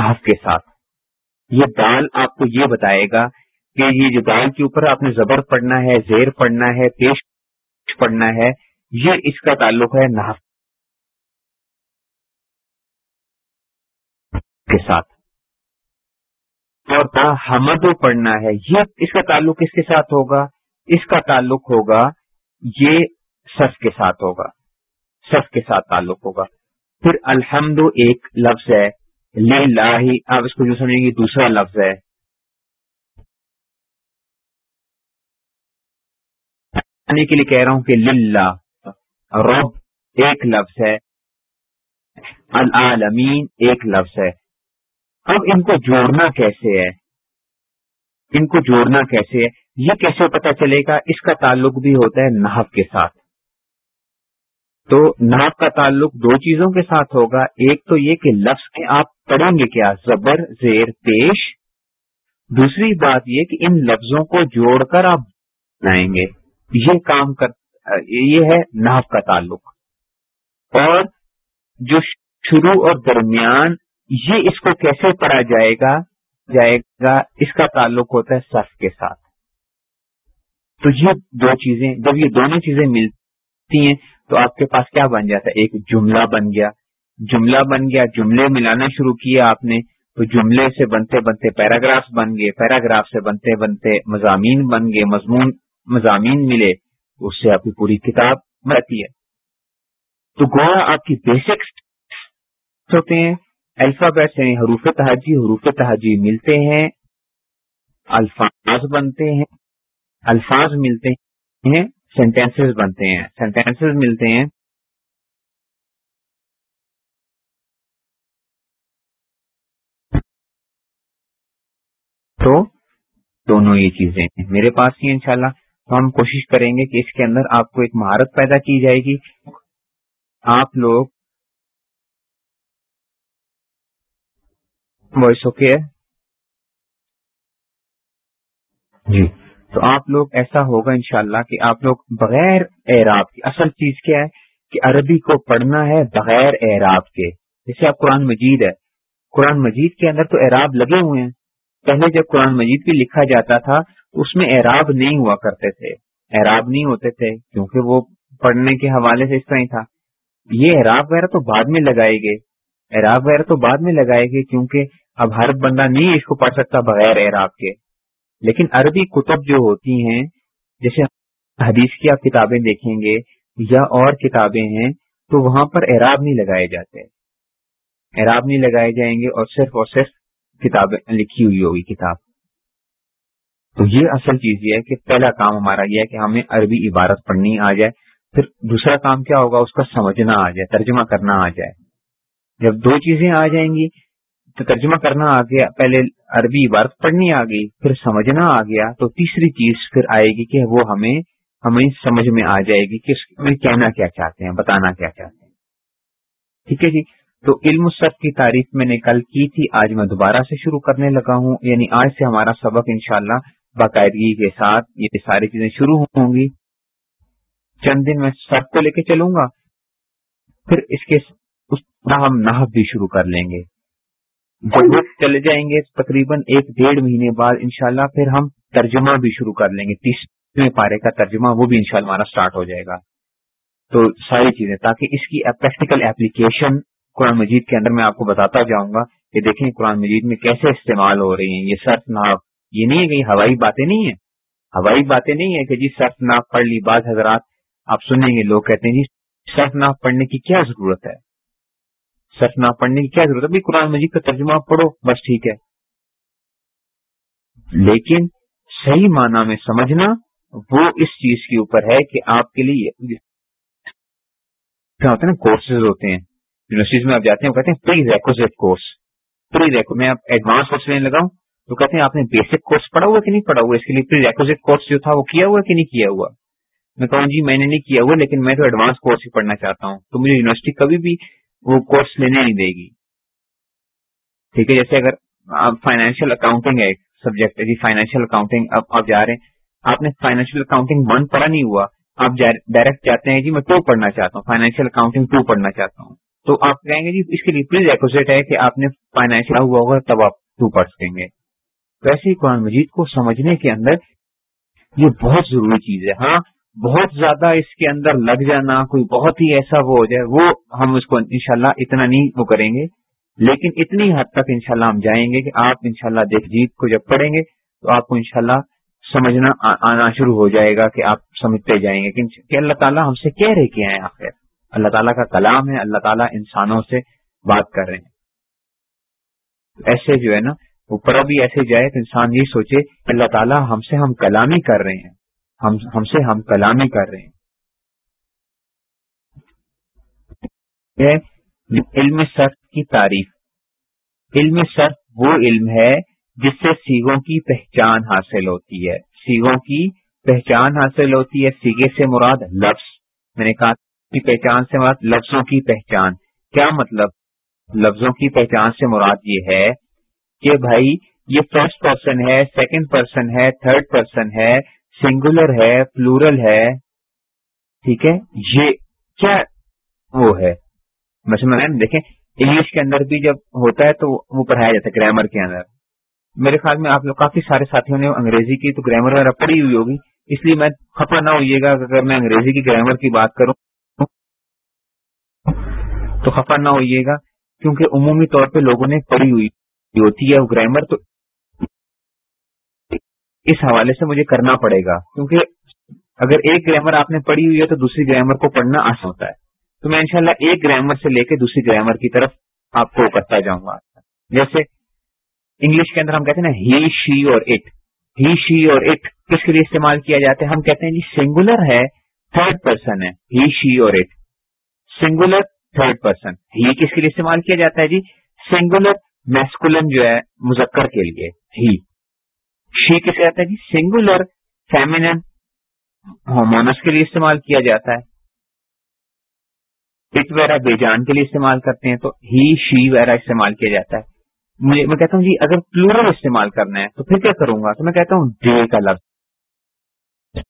نحف کے ساتھ۔ یہ دال آپ کو یہ بتائے گا کہ یہ جو دال کے اوپر آپ نے زبر پڑھنا ہے، زیر پڑھنا ہے، پیش پڑھنا ہے، یہ اس کا تعلق ہے نحف کے ساتھ۔ اور حمد پڑھنا ہے، یہ اس کا تعلق کس کے ساتھ ہوگا؟ اس کا تعلق ہوگا، یہ سف کے ساتھ ہوگا۔ سف کے ساتھ تعلق ہوگا۔ پھر الحمد ایک لفظ ہے۔ لاہی آپ اس کو جو سمجھیں گے دوسرا لفظ ہے۔ یعنی کے لیے کہہ رہا ہوں کہ للہ، رب ایک لفظ ہے، العالمین ایک لفظ ہے۔ اب ان کو جوڑنا کیسے ہے؟ ان کو جوڑنا کیسے ہے؟ یہ کیسے پتا چلے گا؟ اس کا تعلق بھی ہوتا ہے نحف کے ساتھ۔ تو نحف کا تعلق دو چیزوں کے ساتھ ہوگا۔ ایک تو یہ کہ لفظ کے آپ پڑھیں گے کیا؟ زبر، زیر، پیش۔ دوسری بات یہ کہ ان لفظوں کو جوڑ کر آپ بنائیں گے۔ یہ کام کر، یہ ہے نحف کا تعلق۔ اور جو شروع اور درمیان، یہ اس کو کیسے پڑھا جائے گا؟ جائے گا اس کا تعلق ہوتا ہے صف کے ساتھ۔ تو یہ دو چیزیں، جب یہ دونوں چیزیں ملتی ہیں تو آپ کے پاس کیا بن جاتا ہے؟ ایک جملہ بن گیا۔ جملہ بن گیا، جملے ملانا شروع کیا آپ نے، تو جملے سے بنتے بنتے پیراگراف بن گئے، پیراگراف سے بنتے بنتے مضامین بن گئے، مضمون، مضامین ملے، اس سے آپ کی پوری کتاب مرتی ہے۔ تو گویا آپ کی بیسکس ہوتے ہیں الفابیٹ یعنی حروف تحجی حروف تحجی ملتے ہیں، الفاظ بنتے ہیں، الفاظ ملتے ہیں سینٹینسز بنتے ہیں سینٹینسز ملتے ہیں۔ تو دونوں یہ چیزیں میرے پاس ہی انشاءاللہ۔ تو ہم کوشش کریں گے کہ اس کے اندر آپ کو ایک مہارت پیدا کی جائے گی۔ آپ لوگ وائس اوکے ہے؟ جی۔ تو آپ لوگ ایسا ہوگا انشاءاللہ کہ آپ لوگ بغیر اعراب کی اصل چیز کیا ہے کہ عربی کو پڑھنا ہے بغیر اعراب کے۔ جیسے آپ قرآن مجید ہے۔ قرآن مجید کے اندر تو اعراب لگے ہوئے ہیں۔ پہلے جب قرآن مجید بھی لکھا جاتا تھا، اس میں اعراب نہیں ہوا کرتے تھے۔ اعراب نہیں ہوتے تھے، کیونکہ وہ پڑھنے کے حوالے سے اس طرح ہی تھا۔ یہ اعراب وغیرہ تو بعد میں لگائے گئے۔ اعراب وغیرہ تو بعد میں لگائے گئے، کیونکہ اب ہر بندہ نہیں اس کو پڑھ سکتا بغیر اعراب کے۔ لیکن عربی کتب جو ہوتی ہیں، جیسے حدیث کی آپ کتابیں دیکھیں گے یا اور کتابیں ہیں، تو وہاں پر اعراب نہیں لگائے جاتے۔ اعراب نہیں لگائے جائیں گے اور صرف اور صرف کتابیں لکھی ہوئی ہوگی کتاب۔ تو یہ اصل چیز یہ ہے کہ پہلا کام ہمارا یہ ہے کہ ہمیں عربی عبارت پڑھنی آ جائے، پھر دوسرا کام کیا ہوگا، اس کا سمجھنا آ جائے، ترجمہ کرنا آ جائے۔ جب دو چیزیں آ جائیں گی، تو ترجمہ کرنا آ گیا، پہلے عربی عبارت پڑھنی آ گئی، پھر سمجھنا آ گیا، تو تیسری چیز پھر آئے گی کہ وہ ہمیں ہمیں سمجھ میں آ جائے گی کہ میں کہنا کیا چاہتے ہیں، بتانا کیا چاہتے ہیں۔ ٹھیک ہے جی؟ تو علم سب کی تعریف میں نے کل کی تھی، آج میں دوبارہ سے شروع کرنے لگا ہوں۔ یعنی آج سے ہمارا سبق انشاءاللہ باقاعدگی کے ساتھ یہ ساری چیزیں شروع ہوں گی۔ چند دن میں سب کو لے کے چلوں گا۔ پھر اس کے اس ہم نحب بھی شروع کر لیں گے۔ جب چلے جائیں گے تقریباً ایک ڈیڑھ مہینے بعد انشاءاللہ پھر ہم ترجمہ بھی شروع کر لیں گے۔ تیسویں پارے کا ترجمہ وہ بھی انشاءاللہ ہمارا سٹارٹ ہو جائے گا۔ تو ساری چیزیں تاکہ اس کی پریکٹیکل اپلیکیشن قرآن مجید کے اندر میں آپ کو بتاتا جاؤں گا کہ دیکھیں قرآن مجید میں کیسے استعمال ہو رہی ہیں، یہ سرف ناف یہ نہیں ہے کہ ہوائی باتیں نہیں ہیں۔ ہوائی باتیں نہیں ہیں کہ جی سرف ناف پڑھ لی بعض حضرات، آپ سنیں گے لوگ کہتے ہیں جی سرف ناف پڑھنے کی کیا ضرورت ہے؟ سرف ناف پڑھنے کی کیا ضرورت ہے؟ قرآن مجید کا ترجمہ پڑھو، بس ٹھیک ہے۔ لیکن صحیح معنی میں سمجھنا وہ اس چیز کے اوپر ہے کہ آپ کے لیے کیا ہوتے ہیں نا کورسز ہوتے ہیں۔ یونیورسٹیز میں آپ جاتے ہیں، وہ کہتے ہیں پری ریکوزٹ کورس پری ریکو میں آپ ایڈوانس کورس لینے لگا ہوں، تو کہتے ہیں آپ نے بیسک کورس پڑھا ہوا کہ نہیں پڑھا ہوا اس کے لیے پری ریکوزٹ کورس جو تھا وہ کیا ہوا کہ نہیں کیا ہوا؟ میں کہوں جی میں نے نہیں کیا ہوا، لیکن میں تو ایڈوانس کورس ہی پڑھنا چاہتا ہوں، تو مجھے یونیورسٹی کبھی بھی وہ کورس لینے نہیں دے گی۔ ٹھیک ہے، جیسے اگر فائنینشیل اکاؤنٹنگ ہے ایک سبجیکٹ ہے جی فائنینشیل اکاؤنٹنگ اب آپ جا رہے ہیں، آپ نے فائنینشیل اکاؤنٹنگ ون پڑھا نہیں ہوا، آپ ڈائریکٹ جاتے ہیں جی میں ٹو پڑھنا چاہتا ہوں فائنینشیل اکاؤنٹنگ ٹو پڑھنا چاہتا ہوں۔ تو آپ کہیں گے جی اس کے لیے پلیز ایکوزیٹ ہے کہ آپ نے فائنینشیل ہوا ہوگا، تب آپ ٹو پڑھ سکیں گے؟ ویسے ہی قرآن مجید کو سمجھنے کے اندر یہ بہت ضروری چیز ہے۔ ہاں بہت زیادہ اس کے اندر لگ جانا، کوئی بہت ہی ایسا وہ ہو جائے، وہ ہم اس کو انشاءاللہ اتنا نہیں وہ کریں گے۔ لیکن اتنی حد تک انشاءاللہ ہم جائیں گے کہ آپ انشاءاللہ شاء دیکھ جیت کو جب پڑھیں گے، تو آپ کو انشاءاللہ سمجھنا آنا شروع ہو جائے گا کہ آپ سمجھتے جائیں گے۔ کہ اللہ تعالیٰ ہم سے کہہ رہے کیا ہیں آخر۔ اللہ تعالیٰ کا کلام ہے، اللہ تعالیٰ انسانوں سے بات کر رہے ہیں۔ ایسے جو ہے نا، اوپر ابھی ایسے جائے تو انسان یہ سوچے اللہ تعالیٰ ہم سے ہم کلامی کر رہے ہیں۔ ہم ہم سے ہم کلامی کر رہے ہیں۔ علم صرف کی تعریف۔ علم صرف وہ علم ہے جس سے سیگوں کی پہچان حاصل ہوتی ہے۔ سیگوں کی پہچان حاصل ہوتی ہے، سیگے سے مراد لفظ۔ میں نے کہا کی پہچان سے مراد لفظوں کی پہچان۔ کیا مطلب لفظوں کی پہچان سے مراد یہ ہے کہ بھائی یہ فرسٹ پرسن ہے سیکنڈ پرسن ہے تھرڈ پرسن ہے سنگولر ہے پلورل ہے۔ ٹھیک ہے؟ یہ کیا وہ ہے؟ مثلا دیکھیں انگلش کے اندر بھی جب ہوتا ہے تو وہ پڑھایا جاتا ہے گرامر کے اندر۔ میرے خیال میں آپ لوگ کافی سارے ساتھیوں نے انگریزی کی تو گرامر وغیرہ پڑھی ہوئی ہوگی، اس لیے میں خفا نہ ہوئیے گا۔ اگر میں انگریزی کی گرامر کی بات کروں تو خفا نہ ہوئیے گا، کیونکہ عمومی طور پہ لوگوں نے پڑھی ہوئی ہوتی ہے وہ گرامر، تو اس حوالے سے مجھے کرنا پڑے گا، کیونکہ اگر ایک گرامر آپ نے پڑھی ہوئی ہے تو دوسری گرامر کو پڑھنا آسان ہوتا ہے۔ تو میں انشاءاللہ ایک گرامر سے لے کے دوسری گرامر کی طرف آپ کو کرتا جاؤں گا۔ جیسے انگلش کے اندر ہم کہتے ہیں نا ہی، شی اور اٹ۔ ہی، شی اور اٹ کس کے لیے استعمال کیا جاتا ہے؟ ہم کہتے ہیں جی سنگولر ہے، تھرڈ پرسن ہے، ہی، شی اور اٹ۔ سنگولر تھرڈ پرسن ہی کس کے لیے استعمال کیا جاتا ہے جی؟ سنگولر میسکولن جو ہے، مذکر کے لیے ہی شی کس کہتا ہے جی؟ سنگولر فیمنن ہومونس کے لیے استعمال کیا جاتا ہے۔ پٹ وغیرہ بے جان کے لیے استعمال کرتے ہیں تو ہی شی وغیرہ استعمال کیا جاتا ہے۔ میں کہتا ہوں جی اگر پلورل استعمال کرنا ہے تو پھر کیا کروں گا؟ تو میں کہتا ہوں ڈے کا لفظ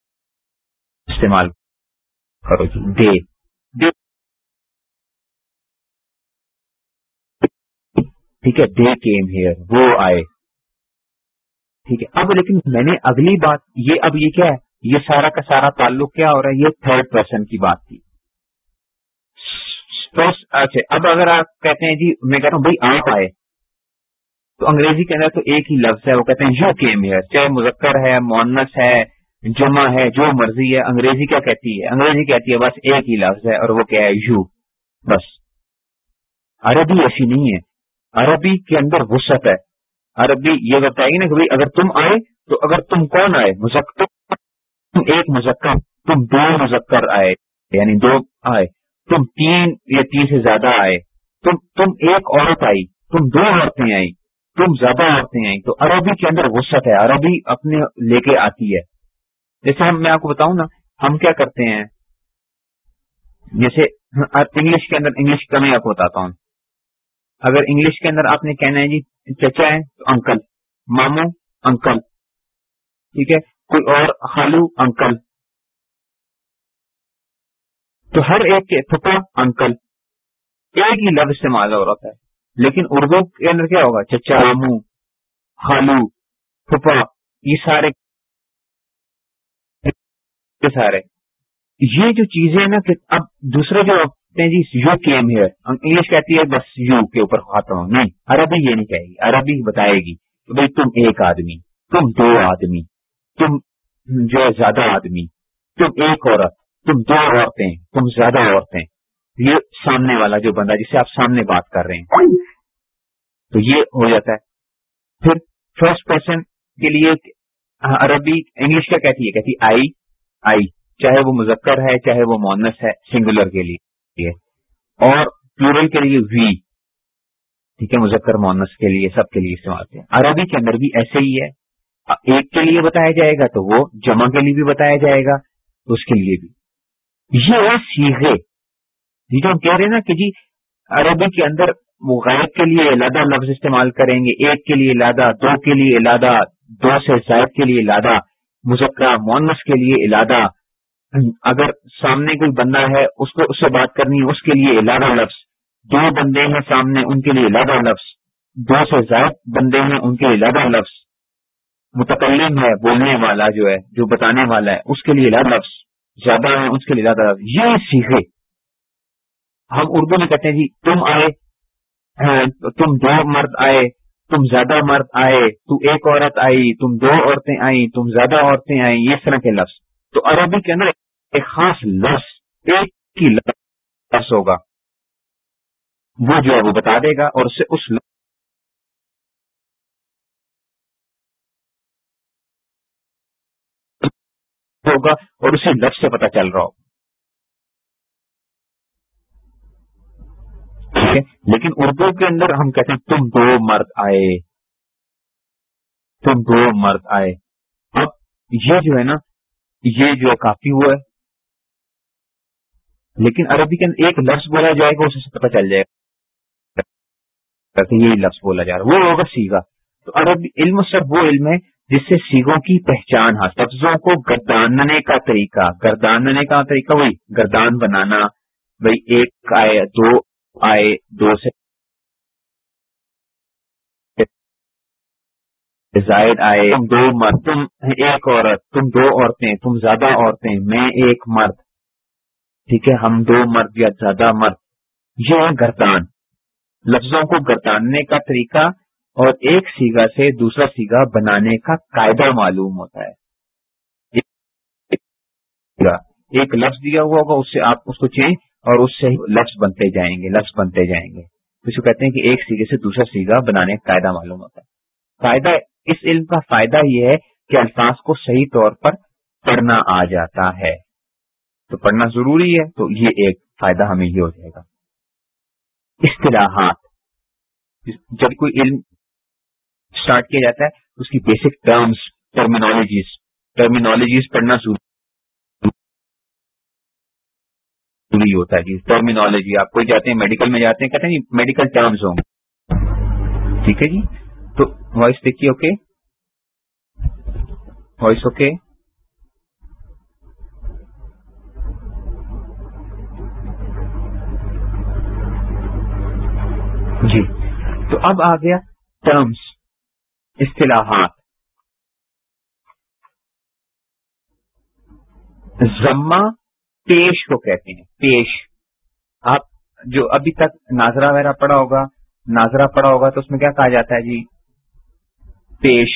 استعمال کرو جی ڈے ٹھیک ہے ڈے کیم ہیئر وہ آئے۔ ٹھیک ہے، اب لیکن میں نے اگلی بات، یہ اب یہ کیا ہے؟ یہ سارا کا سارا تعلق کیا ہو رہا ہے؟ یہ تھرڈ پرسن کی بات تھی۔ اچھا اب اگر آپ کہتے ہیں جی میں کہتا ہوں بھائی آپ آئے۔ تو انگریزی کے اندر تو ایک ہی لفظ ہے، وہ کہتے ہیں یو کیم ہیئر چاہے مذکر ہے، مونس ہے جمع ہے، جو مرضی ہے، انگریزی کیا کہتی ہے؟ انگریزی کہتی ہے، بس ایک ہی لفظ ہے اور وہ کیا ہے؟ یو بس۔ عربی ایسی نہیں ہے۔ عربی کے اندر وسط ہے۔ عربی یہ بتائے گی نا کہ اگر تم آئے تو اگر تم کون آئے؟ مذکر۔ تم ایک مذکر، تم دو مذکر آئے یعنی دو آئے۔ تم تین یا تین سے زیادہ آئے۔ تم تم ایک عورت آئی، تم دو عورتیں آئی تم زیادہ عورتیں آئی تو عربی کے اندر وسط ہے، عربی اپنے لے کے آتی ہے۔ جیسے ہم، میں آپ کو بتاؤں نا، ہم کیا کرتے ہیں؟ جیسے ہاں، انگلش کے اندر، انگلش کا میں آپ کو بتاتا ہوں۔ اگر انگلش کے اندر آپ نے کہنا ہے جی چچا ہے تو انکل مامو انکل ٹھیک ہے؟ کوئی اور، خالو انکل تو ہر ایک کے پھپا انکل ایک ہی لفظ استعمال ہو رہا ہے لیکن اردو کے اندر کیا ہوگا؟ چچا مامو خالو پھپا یہ سارے۔ سارے۔ یہ جو چیزیں نا کہ اب دوسرے جو یو کیم جی ہے۔ انگلش کہتی ہے، بس یو کے اوپر ختم نہیں، عربی یہ نہیں کہے گی۔ عربی بتائے گی کہ بھائی تم ایک آدمی، تم دو آدمی، تم جو ہے زیادہ آدمی، تم ایک عورت، تم دو عورتیں، تم زیادہ عورتیں۔ یہ سامنے والا جو بندہ، جسے آپ سامنے بات کر رہے ہیں، تو یہ ہو جاتا ہے۔ پھر فرسٹ پرسن کے لیے عربی انگلش کیا کہتی ہے؟ کہتی آئی آئی۔ چاہے وہ مذکر ہے، چاہے وہ مونس ہے سنگولر کے لیے۔ اور پلورل کے لیے وی ٹھیک ہے مذکر مونس کے لیے سب کے لیے استعمال عربی کے اندر بھی ایسے ہی ہے ایک کے لیے بتایا جائے گا تو وہ جمع کے لیے بھی بتایا جائے گا اس کے لیے بھی یہ ہے سیگے جی جو ہم کہہ رہے ہیں نا کہ جی عربی کے اندر غائب کے لیے علادہ لفظ استعمال کریں گے ایک کے لیے علادہ دو کے لیے علادہ دو سے زائد کے لیے علادہ مذکرہ مونس کے لیے علادہ اگر سامنے کوئی بندہ ہے، اس کو، اس سے بات کرنی ہے اس کے لیے علادہ لفظ۔ دو بندے ہیں سامنے، ان کے لیے لگا لفظ۔ دو سے زائد بندے ہیں، ان کے لیے لگا لفظ۔ متکلم ہے، بولنے والا جو ہے، جو بتانے والا ہے، اس کے لیے لگ لفظ۔ زیادہ ہے اس کے لیے لگا لفظ۔ یہ سیکھے۔ ہم اردو میں کہتے ہیں جی تم آئے ہاں، تم دو مرد آئے، تم زیادہ مرد آئے، تو ایک عورت آئی، تم دو عورتیں آئیں، تم زیادہ عورتیں آئیں، یہ طرح کے لفظ۔ تو عربی کے اندر ایک خاص لفظ، ایک کی لفظ ہوگا۔ وہ جو ہے وہ بتا دے گا اور اسے اس ہوگا اور اسی لفظ سے پتا چل رہا ہو ٹھیک ہے؟ لیکن اردو کے اندر ہم کہتے ہیں، تم دو مرد آئے۔ تم دو مرد آئے۔ اب یہ جو ہے نا یہ جو کافی ہوا ہے۔ لیکن عربی کے اندر ایک لفظ بولا جائے گا، اسے پتا چل جائے گا یہی لفظ بولا جا رہا وہ ہوگا سیگا۔ تو عربی علم سب وہ علم ہے جس سے سیگوں کی پہچان ہاں لفظوں کو گرداننے کا طریقہ، گرداننے کا طریقہ وہی، گردان بنانا۔ بھائی ایک آئے، دو آئے، دو سے زائد آئے تم دو مرد۔ تم ایک عورت تم دو عورتیں تم زیادہ عورتیں میں ایک مرد۔ ٹھیک ہے ہم دو مرد یا زیادہ مرد۔ یہ ہے گردان۔ لفظوں کو گرداننے کا طریقہ اور ایک سیگا سے دوسرا سیگا بنانے کا قاعدہ معلوم ہوتا ہے۔ ایک لفظ دیا ہوا ہوگا اس سے آپ اس کو چینج اور اس سے لفظ بنتے جائیں گے لفظ بنتے جائیں گے۔ اس کو کہتے ہیں کہ ایک سیگے سے دوسرا سیگا بنانے کا قاعدہ معلوم ہوتا ہے۔ فائدہ اس علم کا فائدہ یہ ہے کہ الفاظ کو صحیح طور پر پڑھنا آ جاتا ہے۔ تو پڑھنا ضروری ہے تو یہ ایک فائدہ ہمیں یہ ہو جائے گا۔ اصطلاحات۔ جب کوئی علم اسٹارٹ کیا جاتا ہے، اس کی بیسک ٹرمز ٹرمینالوجیز ٹرمینالوجیز پڑھنا ضروری ہوتا ہے جی۔ ٹرمینالوجی آپ کوئی جاتے ہیں میڈیکل میں جاتے ہیں، کہتے ہیں جی، میڈیکل ٹرمز ہوں گے۔ ٹھیک ہے جی؟ تو وائس دیکھیے اوکے وائس اوکے جی تو اب آ گیا ٹرمس اصطلاحات۔ ضمہ پیش کو کہتے ہیں، پیش۔ آپ جو ابھی تک ناظرہ وغیرہ پڑا ہوگا، ناظرہ پڑا ہوگا تو اس میں کیا کہا جاتا ہے جی؟ پیش،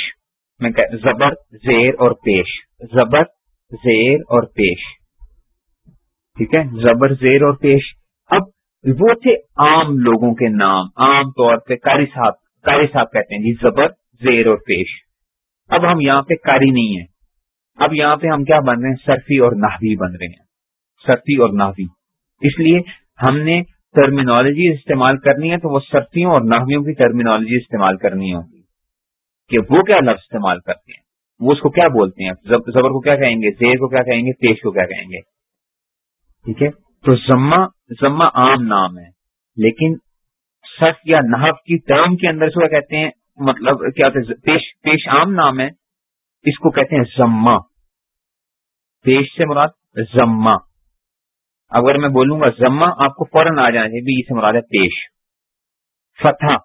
میں زبر، زیر اور پیش۔ زبر، زیر اور پیش۔ ٹھیک ہے؟ زبر، زیر اور پیش۔ اب وہ تھے عام لوگوں کے نام، عام طور پہ کاری صاحب کاری صاحب کہتے ہیں جی زبر، زیر اور پیش۔ اب ہم یہاں پہ کاری نہیں ہیں۔ اب یہاں پہ ہم کیا بن رہے ہیں؟ سرفی اور ناوی بن رہے ہیں۔ سرفی اور ناوی اس لیے ہم نے ٹرمینالوجی استعمال کرنی ہے تو وہ سرفیوں اور ناویوں کی ٹرمینالوجی استعمال کرنی ہوگی۔ کہ وہ کیا لفظ استعمال کرتے ہیں؟ وہ اس کو کیا بولتے ہیں؟ زبر کو کیا کہیں گے؟ زیر کو کیا کہیں گے؟ پیش کو کیا کہیں گے؟ ٹھیک ہے؟ تو ضمہ ضمہ عام نام ہے، لیکن سخ یا نحف کی ٹرم کے اندر سے کہتے ہیں؟ مطلب کیا پیش پیش عام نام ہے، اس کو کہتے ہیں ضمہ پیش سے مراد ضمہ اگر میں بولوں گا ضمہ آپ کو فوراً آ جانا چاہیے اس سے مراد ہے پیش۔ فتح۔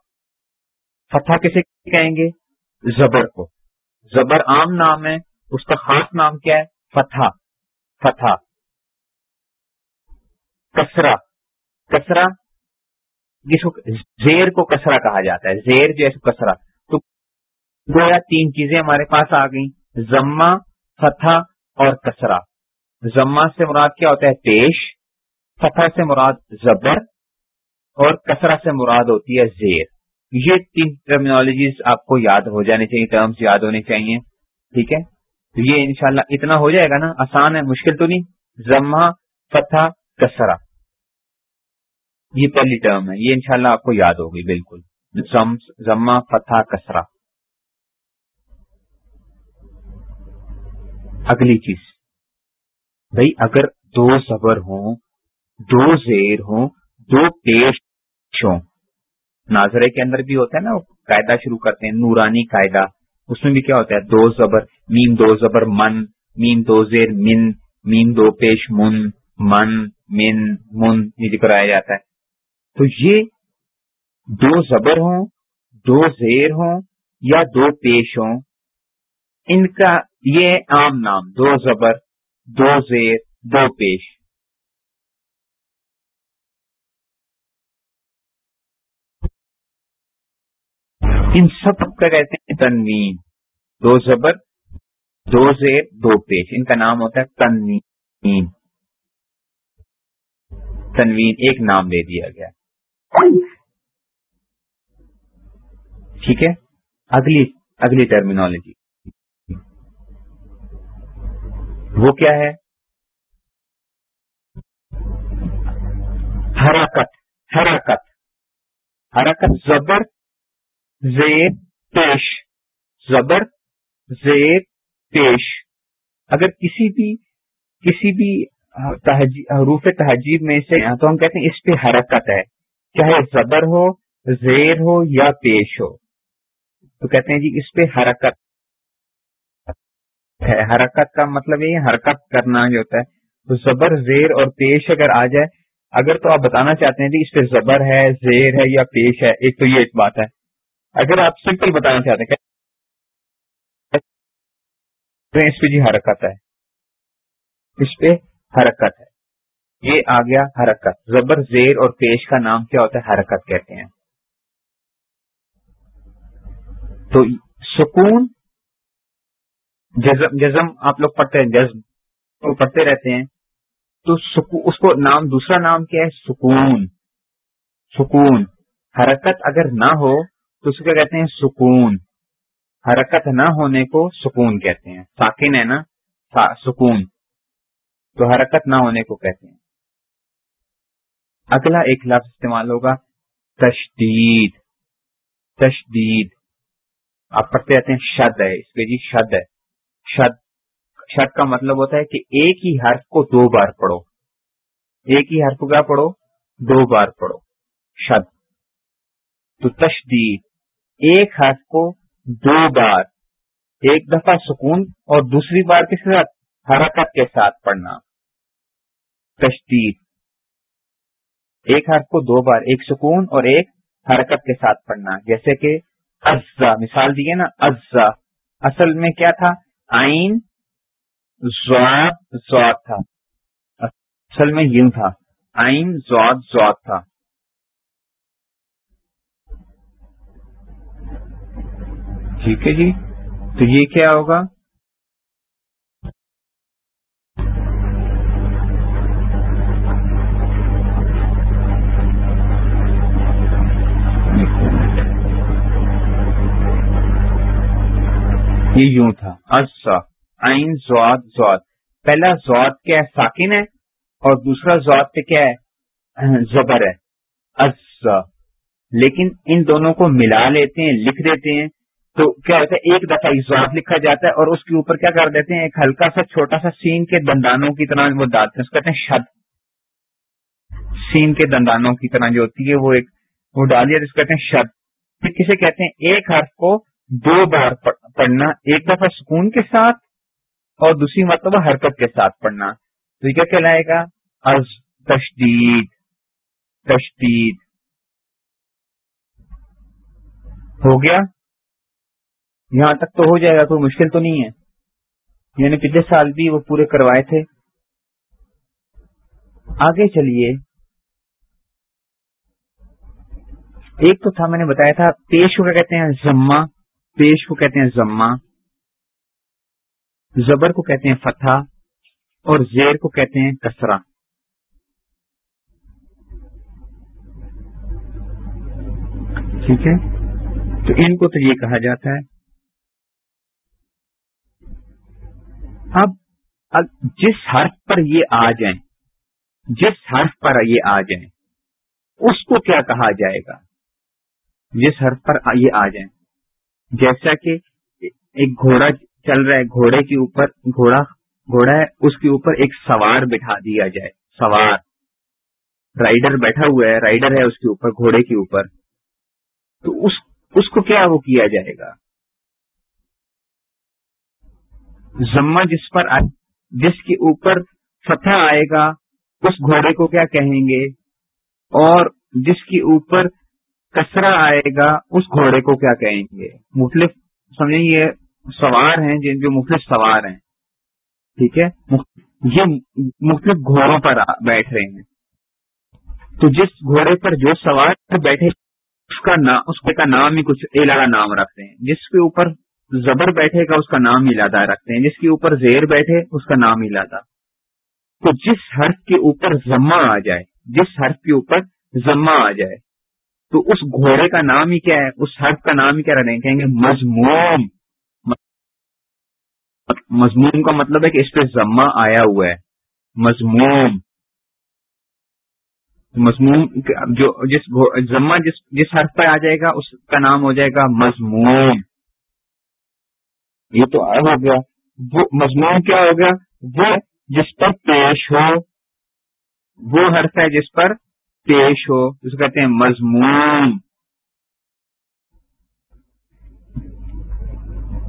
فتح کسے کہیں گے؟ زبر کو۔ زبر عام نام ہے، اس کا خاص نام کیا ہے؟ فتح۔ فتح۔ کسرا کسرا جس کو زیر کو کسرا کہا جاتا ہے، زیر جو ہے کسرا تو دو یا تین چیزیں ہمارے پاس آ گئی زما فتح اور کسرا زما سے مراد کیا ہوتا ہے؟ پیش۔ فتح سے مراد زبر اور کسرا سے مراد ہوتی ہے زیر۔ یہ تین ٹرمینالوجیز آپ کو یاد ہو جانی چاہیے ٹرمز یاد ہونی چاہیے، ٹھیک ہے؟ تو یہ انشاءاللہ اتنا ہو جائے گا نا، آسان ہے، مشکل تو نہیں؟ زما فتح کسرا یہ پہلی ٹرم ہے، یہ انشاءاللہ آپ کو یاد ہوگی، بالکل۔ ضمہ فتح کسرا اگلی چیز۔ بھائی، اگر دو زبر ہوں، دو زیر ہوں، دو پیش ہوں ناظرے کے اندر بھی ہوتا ہے نا قاعدہ شروع کرتے ہیں، نورانی قاعدہ۔ اس میں بھی کیا ہوتا ہے؟ دو زبر، میم دو زبر، من۔ میم دو زیر، من۔ میم دو پیش، من۔ من من من۔ یہ ذکر آیا جاتا ہے۔ تو یہ دو زبر ہوں، دو زیر ہوں یا دو پیش ہوں، ان کا یہ عام نام، دو زبر، دو زیر، دو پیش۔ ان سب کا کہتے ہیں تنوین۔ دو زبر، دو زیر، دو پیش ان کا نام ہوتا ہے تنوین۔ تنوین ایک نام دے دیا گیا۔ ٹھیک ہے؟ اگلی اگلی ٹرمینالوجی وہ کیا ہے؟ حرکت حرکت۔ حرکت زبر زیر پیش۔ زبر زیر پیش۔ اگر کسی بھی کسی بھی حروف تہجیب میں سے تو ہم کہتے ہیں اس پہ حرکت ہے۔ چاہے زبر ہو زیر ہو یا پیش ہو۔ تو کہتے ہیں جی اس پہ حرکت ہے۔ حرکت کا مطلب یہ حرکت کرنا جو ہوتا ہے۔ تو زبر، زیر اور پیش اگر آ جائے، اگر تو آپ بتانا چاہتے ہیں جی اس پہ زبر ہے، زیر ہے یا پیش ہے، ایک تو یہ ایک بات ہے۔ اگر آپ سمپل بتانا چاہتے ہیں اس پہ جی حرکت ہے۔ اس پہ حرکت ہے۔ یہ آ گیا حرکت۔ زبر، زیر اور پیش کا نام کیا ہوتا ہے؟ حرکت کہتے ہیں۔ تو سکون، جزم جزم آپ لوگ پڑھتے ہیں، جزم۔ پڑھتے رہتے ہیں۔ تو اس کو نام، دوسرا نام کیا ہے؟ سکون۔ سکون۔ حرکت اگر نہ ہو تو اس کو کہتے ہیں؟ سکون۔ حرکت نہ ہونے کو سکون کہتے ہیں۔ ساکن ہے نا؟ سکون۔ تو حرکت نہ ہونے کو کہتے ہیں۔ اگلا ایک لفظ استعمال ہوگا، تشدید۔ تشدید۔ آپ پڑھتے رہتے ہیں شد ہے، اس پہ جی شد ہے۔ شد شد کا مطلب ہوتا ہے کہ ایک ہی حرف کو دو بار پڑھو۔ ایک ہی حرف کو کیا پڑھو؟ دو بار پڑھو۔ شد۔ تو تشدید، ایک حرف کو دو بار، ایک دفعہ سکون اور دوسری بار کے ساتھ؟ حرکت کے ساتھ پڑھنا۔ تشدید، ایک حرف کو دو بار، ایک سکون اور ایک حرکت کے ساتھ پڑھنا۔ جیسے کہ ازا مثال دیے نا ازا اصل میں کیا تھا؟ آئین زواد تھا۔ اصل میں یوں تھا۔ آئین زواد زواد تھا۔ ٹھیک ہے جی؟ تو یہ کیا ہوگا؟ یہ یوں تھا۔ عین، زواد زواد۔ پہلا زواد کیا ہے؟ ساکن ہے اور دوسرا زواد پہ کیا ہے؟ زبر ہے۔ از لیکن ان دونوں کو ملا لیتے ہیں، لکھ دیتے ہیں۔ تو کیا ہوتا ہے، ایک دفعہ زواد لکھا جاتا ہے اور اس کے اوپر کیا کر دیتے ہیں، ایک ہلکا سا چھوٹا سا سین کے دندانوں کی طرح وہ ڈالتے ہیں، اس کہتے ہیں شد۔ سین کے دندانوں کی طرح جو ہوتی ہے، وہ ایک وہ ڈال دیا، جس کو کہتے ہیں شد۔ پھر کسے کہتے ہیں، ایک حرف کو دو بار پڑھنا، ایک دفعہ سکون کے ساتھ اور دوسری مرتبہ حرکت کے ساتھ پڑھنا۔ تو یہ کیا کہلائے گا؟ از تشدید۔ تشدید۔ ہو گیا؟ یہاں تک تو ہو جائے گا، کوئی مشکل تو نہیں ہے۔ یعنی پچھلے سال بھی وہ پورے کروائے تھے۔ آگے چلیے۔ ایک تو تھا، میں نے بتایا تھا، پیش کو کیا کہتے ہیں؟ زما پیش کو کہتے ہیں زما زبر کو کہتے ہیں فتح۔ اور زیر کو کہتے ہیں کسرا ٹھیک ہے؟ تو ان کو تو یہ کہا جاتا ہے۔ اب جس حرف پر یہ آ جائیں، جس حرف پر یہ آ جائیں، اس کو کیا کہا جائے گا؟ جس حرف پر یہ آ جائیں۔ جیسا کہ ایک گھوڑا چل رہا ہے، گھوڑے کے اوپر، گھوڑا گھوڑا ہے، اس کے اوپر ایک سوار بٹھا دیا جائے، سوار۔ رائڈر بیٹھا ہوا ہے، رائڈر ہے اس کے اوپر، گھوڑے کے اوپر۔ تو اس اس کو کیا وہ کیا جائے گا؟ ذمہ جس پر جس کے اوپر فتح آئے گا، اس گھوڑے کو کیا کہیں گے؟ اور جس کے اوپر کسرا آئے گا، اس گھوڑے کو کیا کہیں گے؟ مختلف سمجھیں یہ سوار ہیں جن جو مختلف سوار ہیں۔ ٹھیک ہے؟ یہ مختلف گھوڑوں پر بیٹھ رہے ہیں۔ تو جس گھوڑے پر جو سوار بیٹھے، اس کا نام اس کا نام ہی کچھ علاقہ نام رکھتے ہیں۔ جس کے اوپر زبر بیٹھے گا اس کا نام ہلادا رکھتے ہیں، جس کے اوپر زیر بیٹھے اس کا نام ہلادا تو جس حرف کے اوپر ضمہ آ جائے، جس حرف کے اوپر ضمہ آ جائے، تو اس گھوڑے کا نام ہی کیا ہے؟ اس حرف کا نام ہی کیا رہے کہیں گے مضموم۔ مضموم کا مطلب ہے کہ اس پہ ضمہ آیا ہوا ہے۔ مضموم۔ مضموم جو جس ضمہ جس جس حرف پہ آ جائے گا، اس کا نام ہو جائے گا مضموم۔ یہ تو ہو گیا۔ وہ مضمون کیا ہو گیا؟ وہ جس پر پیش ہو، وہ حرف ہے جس پر پیش ہو اس کو کہتے ہیں مضمون۔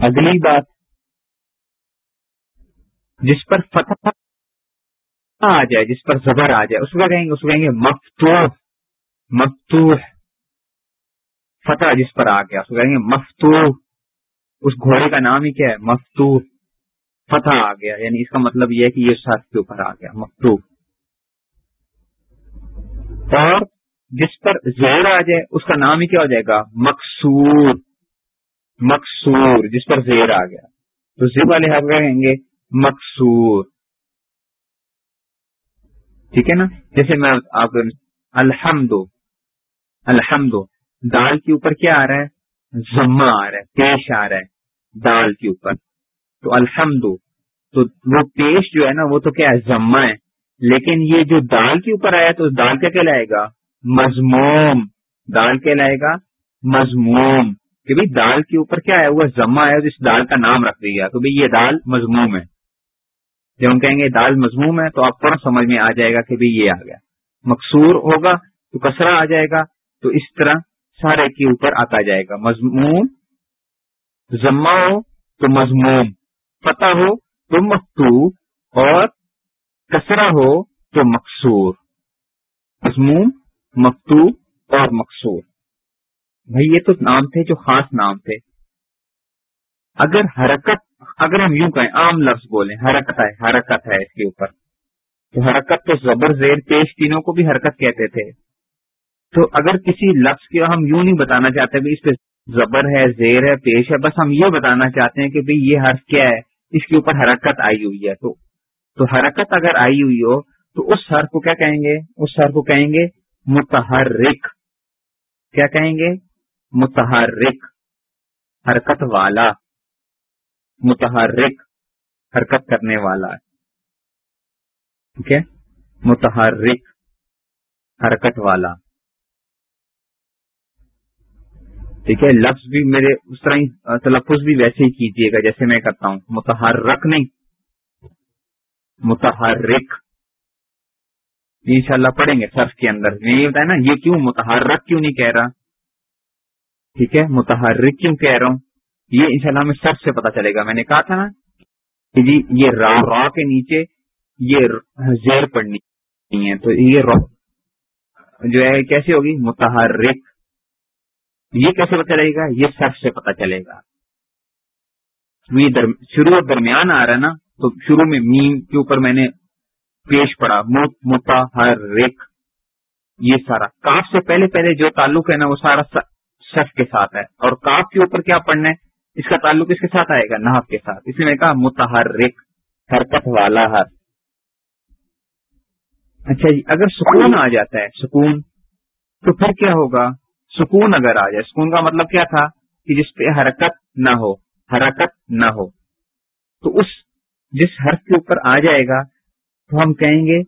اگلی بات، جس پر فتح آ جائے، جس پر زبر آ جائے، اس کو کہیں گے؟ اس کو کہیں گے مفتوح۔ مفتوح۔ فتح جس پر آ گیا، اس کو کہیں گے مفتوح۔ اس گھوڑے کا نام ہی کیا ہے؟ مفتوح. فتح آ گیا. یعنی اس کا مطلب یہ ہے کہ یہ ساتھ کے اوپر آ گیا. مفتوح. اور جس پر زور آ جائے، اس کا نام ہی کیا ہو جائے گا؟ مقصور. مقصور. جس پر زیر آ گیا. تو زیر والے کہیں گے؟ مقصور. ٹھیک ہے نا؟ جیسے میں آپ الحمد. الحمد. دال کے اوپر کیا آ رہا ہے؟ ضمہ آ رہا ہے، پیش آ رہا ہے دال کے اوپر۔ تو الحمد، تو وہ پیش جو ہے نا، وہ تو کیا ہے ضمہ ہے۔ لیکن یہ جو دال کے اوپر آیا تو دال کیا کہلائے گا؟ مضموم۔ دال کہلائے گا، مضموم۔ کہ بھائی دال کے اوپر کیا ہے وہ ضمہ ہے اس دال کا نام رکھ دیا۔ تو بھائی یہ دال مضموم ہے۔ جب ہم کہیں گے دال مضموم ہے، تو آپ کو سمجھ میں آ جائے گا کہ بھائی یہ آ گیا۔ مقصور ہوگا تو کسرا آ جائے گا۔ تو اس طرح سارے کے اوپر آتا جائے گا۔ مضمون ضمہ ہو تو مضموم۔ فتح ہو تو مکتوب اور کسرا ہو تو مقصور۔ مضمون مکتوب اور مقصور۔ بھائی، یہ تو نام تھے جو خاص نام تھے۔ اگر حرکت، اگر ہم یوں کہیں، عام لفظ بولیں، حرکت ہے حرکت ہے اس کے اوپر۔ تو حرکت تو زبر زیر پیش تینوں کو بھی حرکت کہتے تھے۔ تو اگر کسی لفظ کے ہم یوں نہیں بتانا چاہتے اس پہ زبر ہے، زیر ہے، پیش ہے، بس ہم یہ بتانا چاہتے ہیں کہ بھئی یہ حرف کیا ہے، اس کے اوپر حرکت آئی ہوئی ہے۔ تو تو حرکت اگر آئی ہوئی ہو، تو اس حرف کو کیا کہیں گے؟ اس حرف کو کہیں گے متحرک۔ کیا کہیں گے؟ متحرک۔ حرکت والا۔ متحرک حرکت کرنے والا۔ ٹھیک ہے؟ متحرک حرکت والا۔ ٹھیک ہے، لفظ بھی میرے اس طرح ہی تلفظ بھی ویسے ہی کیجیے گا، جیسے میں کرتا ہوں۔ متحرک نہیں۔ متحرک۔ ان شاء اللہ پڑھیں گے سرف کے اندر۔ یہ بتایا نا، یہ کیوں متحرک کیوں نہیں کہہ رہا؟ ٹھیک ہے، متحرک کیوں کہہ رہا ہوں؟ یہ ان شاء اللہ ہمیں سرف سے پتا چلے گا۔ میں نے کہا تھا نا کہ جی یہ را را کے نیچے یہ زیر پڑنی ہے، تو یہ را جو ہے کیسے ہوگی؟ متحرک۔ یہ کیسے پتا چلے گا؟ یہ سرف سے پتا چلے گا۔ شروع اور درمیان آ رہا ہے نا، تو شروع میں میم کے اوپر میں نے پیش پڑا مت متا ہر ریک یہ سارا۔ کاف سے پہلے پہلے جو تعلق ہے نا، وہ سارا شف کے ساتھ ہے۔ اور کاف کے اوپر کیا پڑھنا ہے؟ اس کا تعلق اس کے ساتھ آئے گا؟ نحف کے ساتھ۔ اس میں کہا متحر ریک حرکت والا ہر۔ اچھا جی اگر سکون آ جاتا ہے، سکون، تو پھر کیا ہوگا؟ سکون اگر آ جائے۔ سکون کا مطلب کیا تھا؟ کہ جس پہ حرکت نہ ہو، حرکت نہ ہو۔ تو اس جس حرف کے اوپر آ جائے گا، تو ہم کہیں گے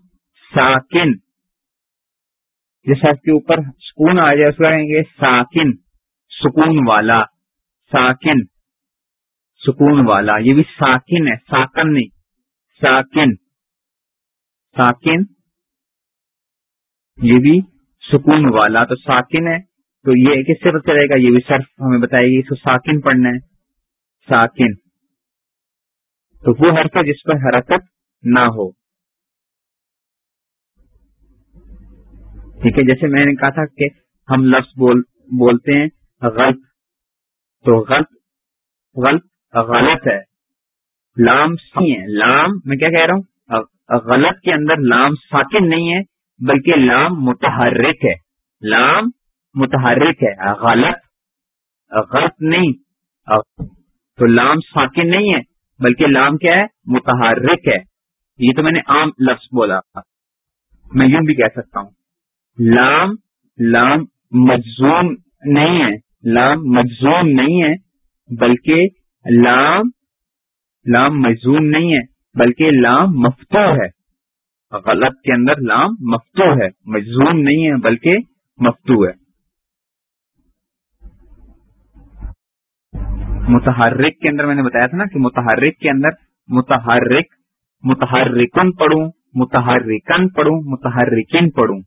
ساکن۔ جس حرف کے اوپر سکون آ جائے، اس کو کہیں گے ساکن، سکون والا۔ ساکن، سکون والا۔ یہ بھی ساکن ہے، ساکن نہیں۔ ساکن۔ ساکن۔ یہ بھی سکون والا۔ تو ساکن ہے۔ تو یہ کس سے پتہ چلے گا؟ یہ بھی صرف ہمیں بتائے گی، اس ساکن پڑھنا ہے۔ ساکن۔ تو وہ حرف ہے جس پر حرکت نہ ہو۔ ٹھیک ہے، جیسے میں نے کہا تھا کہ ہم لفظ بول، بولتے ہیں غلط۔ تو غلط غلط غلط ہے۔ لام سی ہے لام، میں کیا کہہ رہا ہوں؟ غلط کے اندر لام ساکن نہیں ہے، بلکہ لام متحرک ہے۔ لام متحرک ہے غلط. غلط نہیں. تو لام ساکن نہیں ہے، بلکہ لام کیا ہے؟ متحرک ہے. یہ تو میں نے عام لفظ بولا میں یوں بھی کہہ سکتا ہوں. لام لام مجزوم نہیں ہے. لام مجزوم نہیں ہے، بلکہ لام لام مجزوم نہیں ہے، بلکہ لام مفتو ہے. غلط کے اندر لام مفتو ہے، مجزوم نہیں ہے، بلکہ مفتو ہے. متحرک کے اندر میں نے بتایا تھا نا کہ متحرک کے اندر متحرک، متحرکن پڑھوں متحرکن پڑھوں متحرکن پڑھوں۔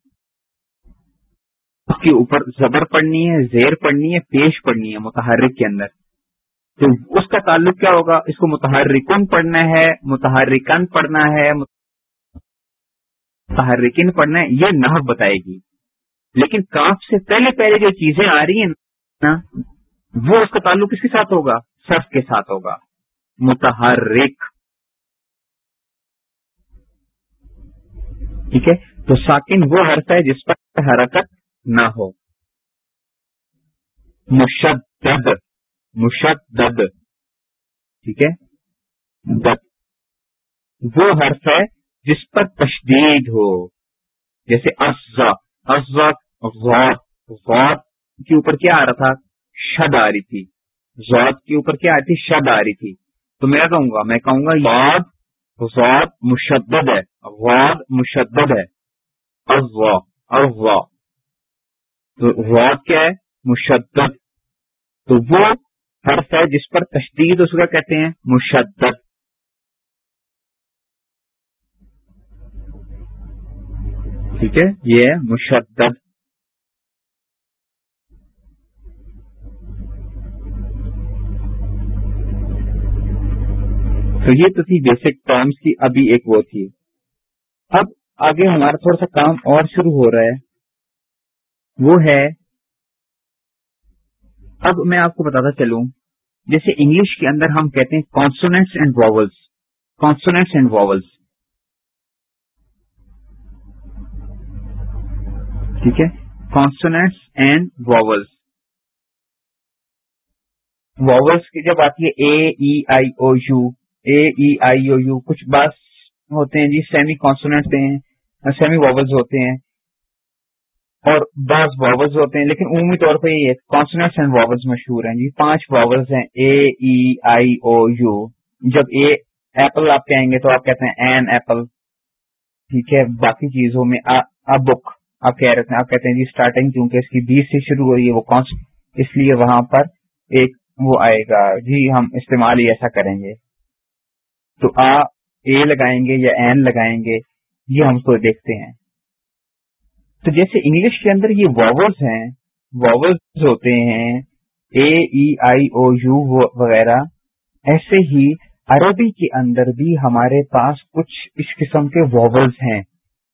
اس کے اوپر زبر پڑنی ہے، زیر پڑنی ہے، پیش پڑنی ہے متحرک کے اندر۔ تو اس کا تعلق کیا ہوگا؟ اس کو متحرکن پڑھنا ہے، متحرکن پڑھنا ہے، متحرکن پڑھنا ہے، یہ نہ بتائے گی۔ لیکن کاف سے پہلے پہلے جو چیزیں آ رہی ہیں نا وہ اس کا تعلق کس کے ساتھ ہوگا؟ سرف کے ساتھ ہوگا۔ متحرک۔ ٹھیک ہے؟ تو ساکن وہ حرف ہے جس پر حرکت نہ ہو۔ مشدد۔ مشدد۔ ٹھیک ہے؟ دد وہ حرف ہے جس پر تشدید ہو۔ جیسے افزا افزا غور کے اوپر کیا آ رہا تھا؟ شد آ رہی تھی۔ زواد کے اوپر کیا آئی تھی شد آ رہی تھی۔ تو میں کہوں گا، میں کہوں گا، یاد غاد مشدد ہے۔ غاد مشدد ہے۔ اغوا اغوا تو غاد کیا ہے؟ مشدد۔ تو وہ حرف ہے جس پر تشدید اس کا کہتے ہیں، مشدد۔ ٹھیک ہے؟ یہ ہے مشدد۔ تو یہ تو تھی بیسک ٹرمس کی ابھی ایک وہ تھی۔ اب آگے ہمارا تھوڑا سا کام اور شروع ہو رہا ہے۔ وہ ہے۔ اب میں آپ کو بتاتا چلوں۔ جیسے انگلش کے اندر ہم کہتے ہیں consonants and vowels consonants and vowels ٹھیک ہے؟ کانسوننٹس اینڈ واولس واولس کی جب آتی ہے اے ای آئی او you a E I O you کچھ بس ہوتے ہیں جی سیمی کانسونٹ ہیں سیمی واولز ہوتے ہیں اور بعض واولز ہوتے ہیں، لیکن عمومی طور پہ یہ کانسونٹس اینڈ واولز مشہور ہیں جی۔ پانچ واولز ہیں اے ای آئی او یو جب اے ایپل آپ کہیں گے تو آپ کہتے ہیں این ایپل ٹھیک ہے، باقی چیزوں میں بک آپ کہہ رہے ہیں آپ کہتے ہیں جی اسٹارٹنگ کیونکہ اس کی بیس سے شروع ہو رہی ہے، وہ اس لیے وہاں پر ایک وہ آئے گا۔ جی ہم استعمال ہی ایسا کریں گے۔ تو آ اے لگائیں گے یا این لگائیں گے، یہ ہم کو دیکھتے ہیں۔ تو جیسے انگلش کے اندر یہ واولز ہیں واولز ہوتے ہیں اے ای آئی او یو وغیرہ، ایسے ہی عربی کے اندر بھی ہمارے پاس کچھ اس قسم کے واولز ہیں۔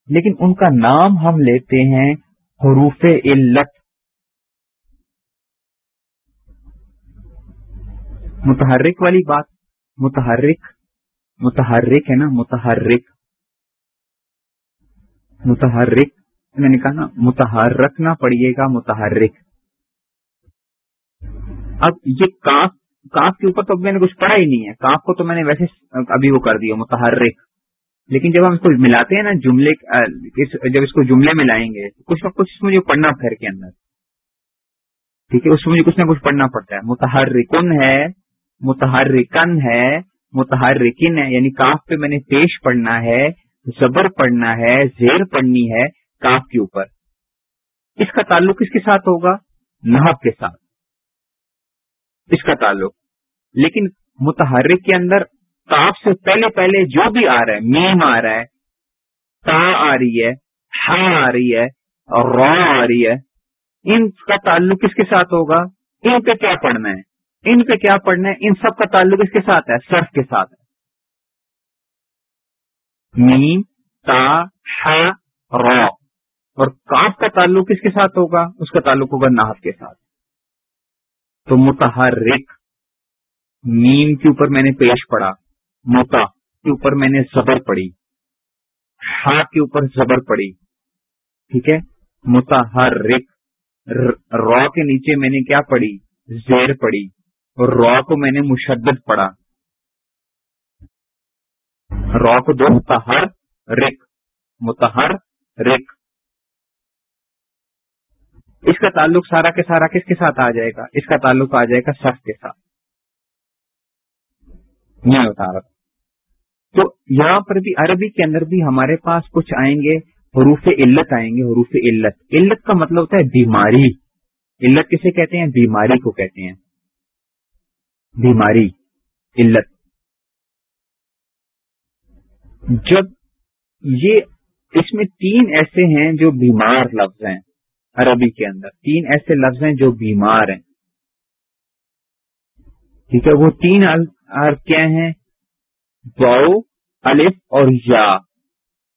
لیکن ان کا نام ہم لیتے ہیں حروف علت۔ متحرک والی بات، متحرک متحرک ہے نا، متحرک. متحرک. میں نے کہا نا، متحرک نہ پڑیے گا، متحرک. اب یہ کاف کاف کے اوپر تو میں نے کچھ پڑھا ہی نہیں ہے. کاف کو تو میں نے ویسے ابھی وہ کر دیا، متحرک. لیکن جب ہم اس کو ملاتے ہیں نا، جملے جب اس کو جملے میں لائیں گے، کچھ نہ کچھ مجھے پڑھنا پھر کے اندر. ٹھیک ہے، اس میں مجھے کچھ نہ کچھ پڑھنا پڑتا ہے. متحرکن ہے متحرکن ہے متحرکن ہے یعنی کاف پہ میں نے پیش پڑھنا ہے، زبر پڑھنا ہے، زیر پڑھنی ہے کاف کے اوپر۔ اس کا تعلق کس کے ساتھ ہوگا؟ نحب کے ساتھ۔ اس کا تعلق۔ لیکن متحرک کے اندر کاف سے پہلے پہلے جو بھی آ رہا ہے، میم آ رہا ہے، تا آ رہی ہے، ہا آ رہی ہے اور رو آ رہی ہے، ان کا تعلق کس کے ساتھ ہوگا؟ ان پہ کیا پڑھنا ہے؟ ان پہ کیا پڑھنا ہے؟ ان سب کا تعلق اس کے ساتھ ہے سرف کے ساتھ ہے۔ میم، تا رو اور کاف کا تعلق کس کے ساتھ ہوگا؟ اس کا تعلق ہوگا ناف کے ساتھ۔ تو متحرک نیم کے اوپر میں نے پیش پڑا موتا کے اوپر میں نے زبر پڑی ہا کے اوپر زبر پڑی ٹھیک ہے؟ متحرک را کے نیچے میں نے کیا پڑھی؟ زیر پڑی اور را کو میں نے مشدد پڑھا۔ را کو دو، متحر رک متحر رک اس کا تعلق سارا کے سارا کس کے ساتھ آ جائے گا؟ اس کا تعلق آ جائے گا سخت کے ساتھ۔ میں بتا رہا تو یہاں پر بھی عربی کے اندر بھی ہمارے پاس کچھ آئیں گے، حروف علت آئیں گے، حروف علت۔ علت کا مطلب ہوتا ہے بیماری۔ علت کسے کہتے ہیں؟ بیماری کو کہتے ہیں۔ بیماری، علت۔ جب یہ اس میں تین ایسے ہیں جو بیمار لفظ ہیں، عربی کے اندر۔ تین ایسے لفظ ہیں جو بیمار ہیں۔ ٹھیک ہے، وہ تین کیا ہیں؟ واؤ الف اور یا۔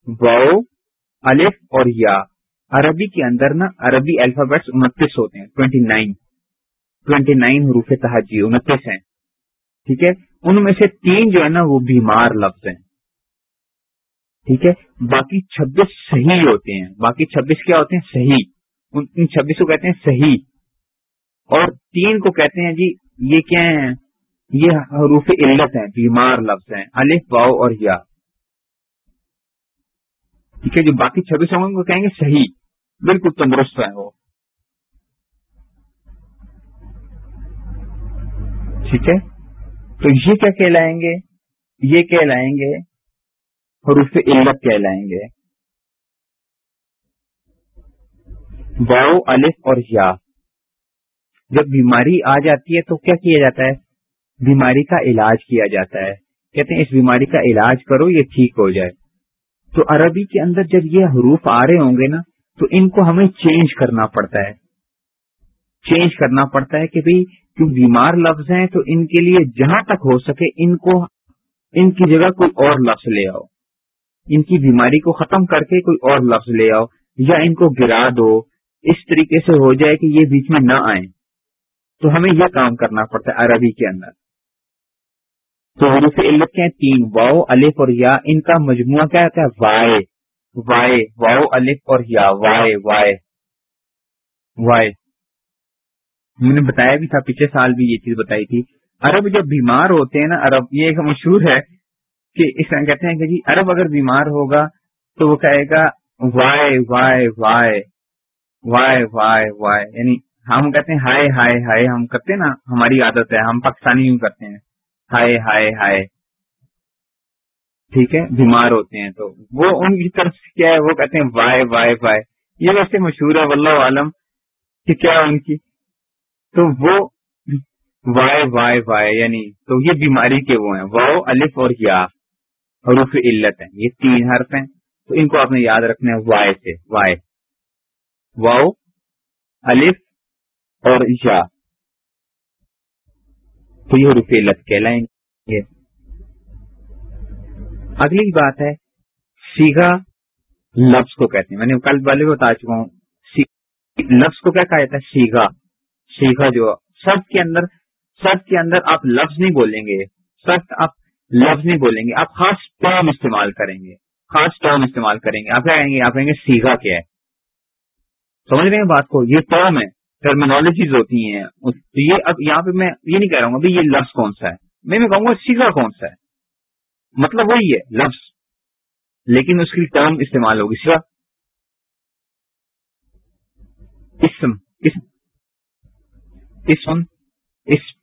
واؤ الف اور یا۔ عربی کے اندر نا عربی الفابیٹس انتیس ہوتے ہیں، ٹوینٹی نائن۔ ٹوینٹی نائن حروف تحجی انتیس ہیں۔ ٹھیک ہے؟ ان میں سے تین جو ہے نا، وہ بیمار لفظ ہیں۔ ٹھیک ہے؟ باقی چھبیس صحیح ہوتے ہیں۔ باقی چھبیس کیا ہوتے ہیں؟ صحیح۔ ان چھبیس کو کہتے ہیں صحیح۔ اور تین کو کہتے ہیں جی یہ کیا ہیں؟ یہ حروف علت ہیں، بیمار لفظ ہیں۔ الف واؤ اور یا۔ ٹھیک ہے؟ جو باقی چھبیس ہوں گے وہ کہیں گے صحیح۔ بالکل تندرست ہے وہ۔ ٹھیک ہے؟ تو یہ کیا کہلائیں گے؟ یہ کہلائیں گے حروف علت کہلائیں گے۔ واؤ الف اور یا۔ جب بیماری آ جاتی ہے تو کیا کیا جاتا ہے؟ بیماری کا علاج کیا جاتا ہے۔ کہتے ہیں، اس بیماری کا علاج کرو، یہ ٹھیک ہو جائے۔ تو عربی کے اندر جب یہ حروف آ رہے ہوں گے نا، تو ان کو ہمیں چینج کرنا پڑتا ہے۔ چینج کرنا پڑتا ہے کہ بھئی بیمار لفظ ہیں تو ان کے لیے جہاں تک ہو سکے ان کو ان کی جگہ کوئی اور لفظ لے آؤ۔ ان کی بیماری کو ختم کر کے کوئی اور لفظ لے آؤ یا ان کو گرا دو۔ اس طریقے سے ہو جائے کہ یہ بیچ میں نہ آئیں۔ تو ہمیں یہ کام کرنا پڑتا ہے عربی کے اندر۔ تو حروف علت کے تین، واؤ، الف اور یا۔ ان کا مجموعہ کیا ہوتا ہے؟ وائے۔ وائے، واؤ، الف اور یا۔ وائے وائے۔ وائے۔ میں نے بتایا بھی تھا، پچھلے سال بھی یہ چیز بتائی تھی۔ عرب جب بیمار ہوتے ہیں نا، عرب، یہ ایک مشہور ہے کہ اس طرح کہتے ہیں کہ جی عرب اگر بیمار ہوگا تو وہ کہے گا، وائے وائے وائے وائے وائے وائے. یعنی ہم کہتے ہیں، ہائے ہائے ہائے، ہم کرتے ہیں نا، ہماری عادت ہے، ہم پاکستانی یوں کرتے ہیں، ہائے ہائے ہائے۔ ٹھیک ہے، بیمار ہوتے ہیں۔ تو وہ ان کی طرف کیا ہے، وہ کہتے ہیں، وائے وائے وائے۔ یہ ویسے مشہور ہے، واللہ عالم کہ کیا ان کی۔ تو وہ وائے وائے وائے یعنی تو یہ بیماری کے وہ ہیں۔ واؤ الف اور یا حروف علت ہیں۔ یہ تین حرف ہیں۔ تو ان کو آپ نے یاد رکھنا ہے وائے سے۔ وائے واؤ الف اور یا۔ تو یہ روپے لت کہلائیں گے۔ اگلی بات ہے، سیگا لفظ کو کہتے ہیں۔ میں نے کل والے بتا چکا ہوں۔ لفظ کو کیا کہا جاتا ہے؟ سیگا۔ سیگا جو سب کے اندر سب کے اندر آپ لفظ نہیں بولیں گے سب آپ لفظ نہیں بولیں گے، آپ خاص ٹرم استعمال کریں گے، خاص ٹرم استعمال کریں گے، آپ کیا کہیں گے، آپ کہیں گے سیگا کیا ہے؟ سمجھ رہے ہیں بات کو؟ یہ ٹرم ہے ٹرمینالوجیز ہوتی ہیں یہ اب یہاں پہ میں یہ نہیں کہہ رہا ہوں ابھی یہ لفظ کون سا ہے، میں کہوں گا سیگا کون سا ہے۔ مطلب وہی ہے، لفظ۔ لیکن اس کی ٹرم استعمال ہوگی سیگا اسم اسم اسم اسم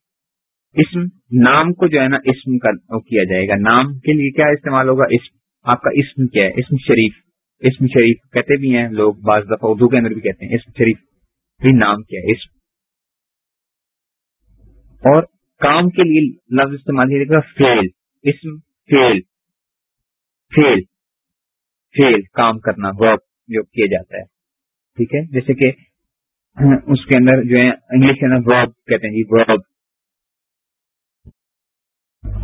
اسم، نام کو جو ہے نا اسم کا کیا جائے گا۔ نام کے لیے کیا استعمال ہوگا؟ اسم، آپ کا اسم کیا ہے؟ اسم شریف۔ اسم شریف کہتے بھی ہیں، لوگ بعض دفعہ اردو کے اندر بھی کہتے ہیں، اسم شریف۔ بھی نام کیا ہے؟ اسم۔ اور کام کے لیے لفظ استعمال کیا جائے گا فیل اسم فیل فیل فیل کام کرنا ورک جو کیا جاتا ہے۔ ٹھیک ہے؟ جیسے کہ اس کے اندر جو ہے انگلش کے اندر ورب کہتے ہیں جی ورب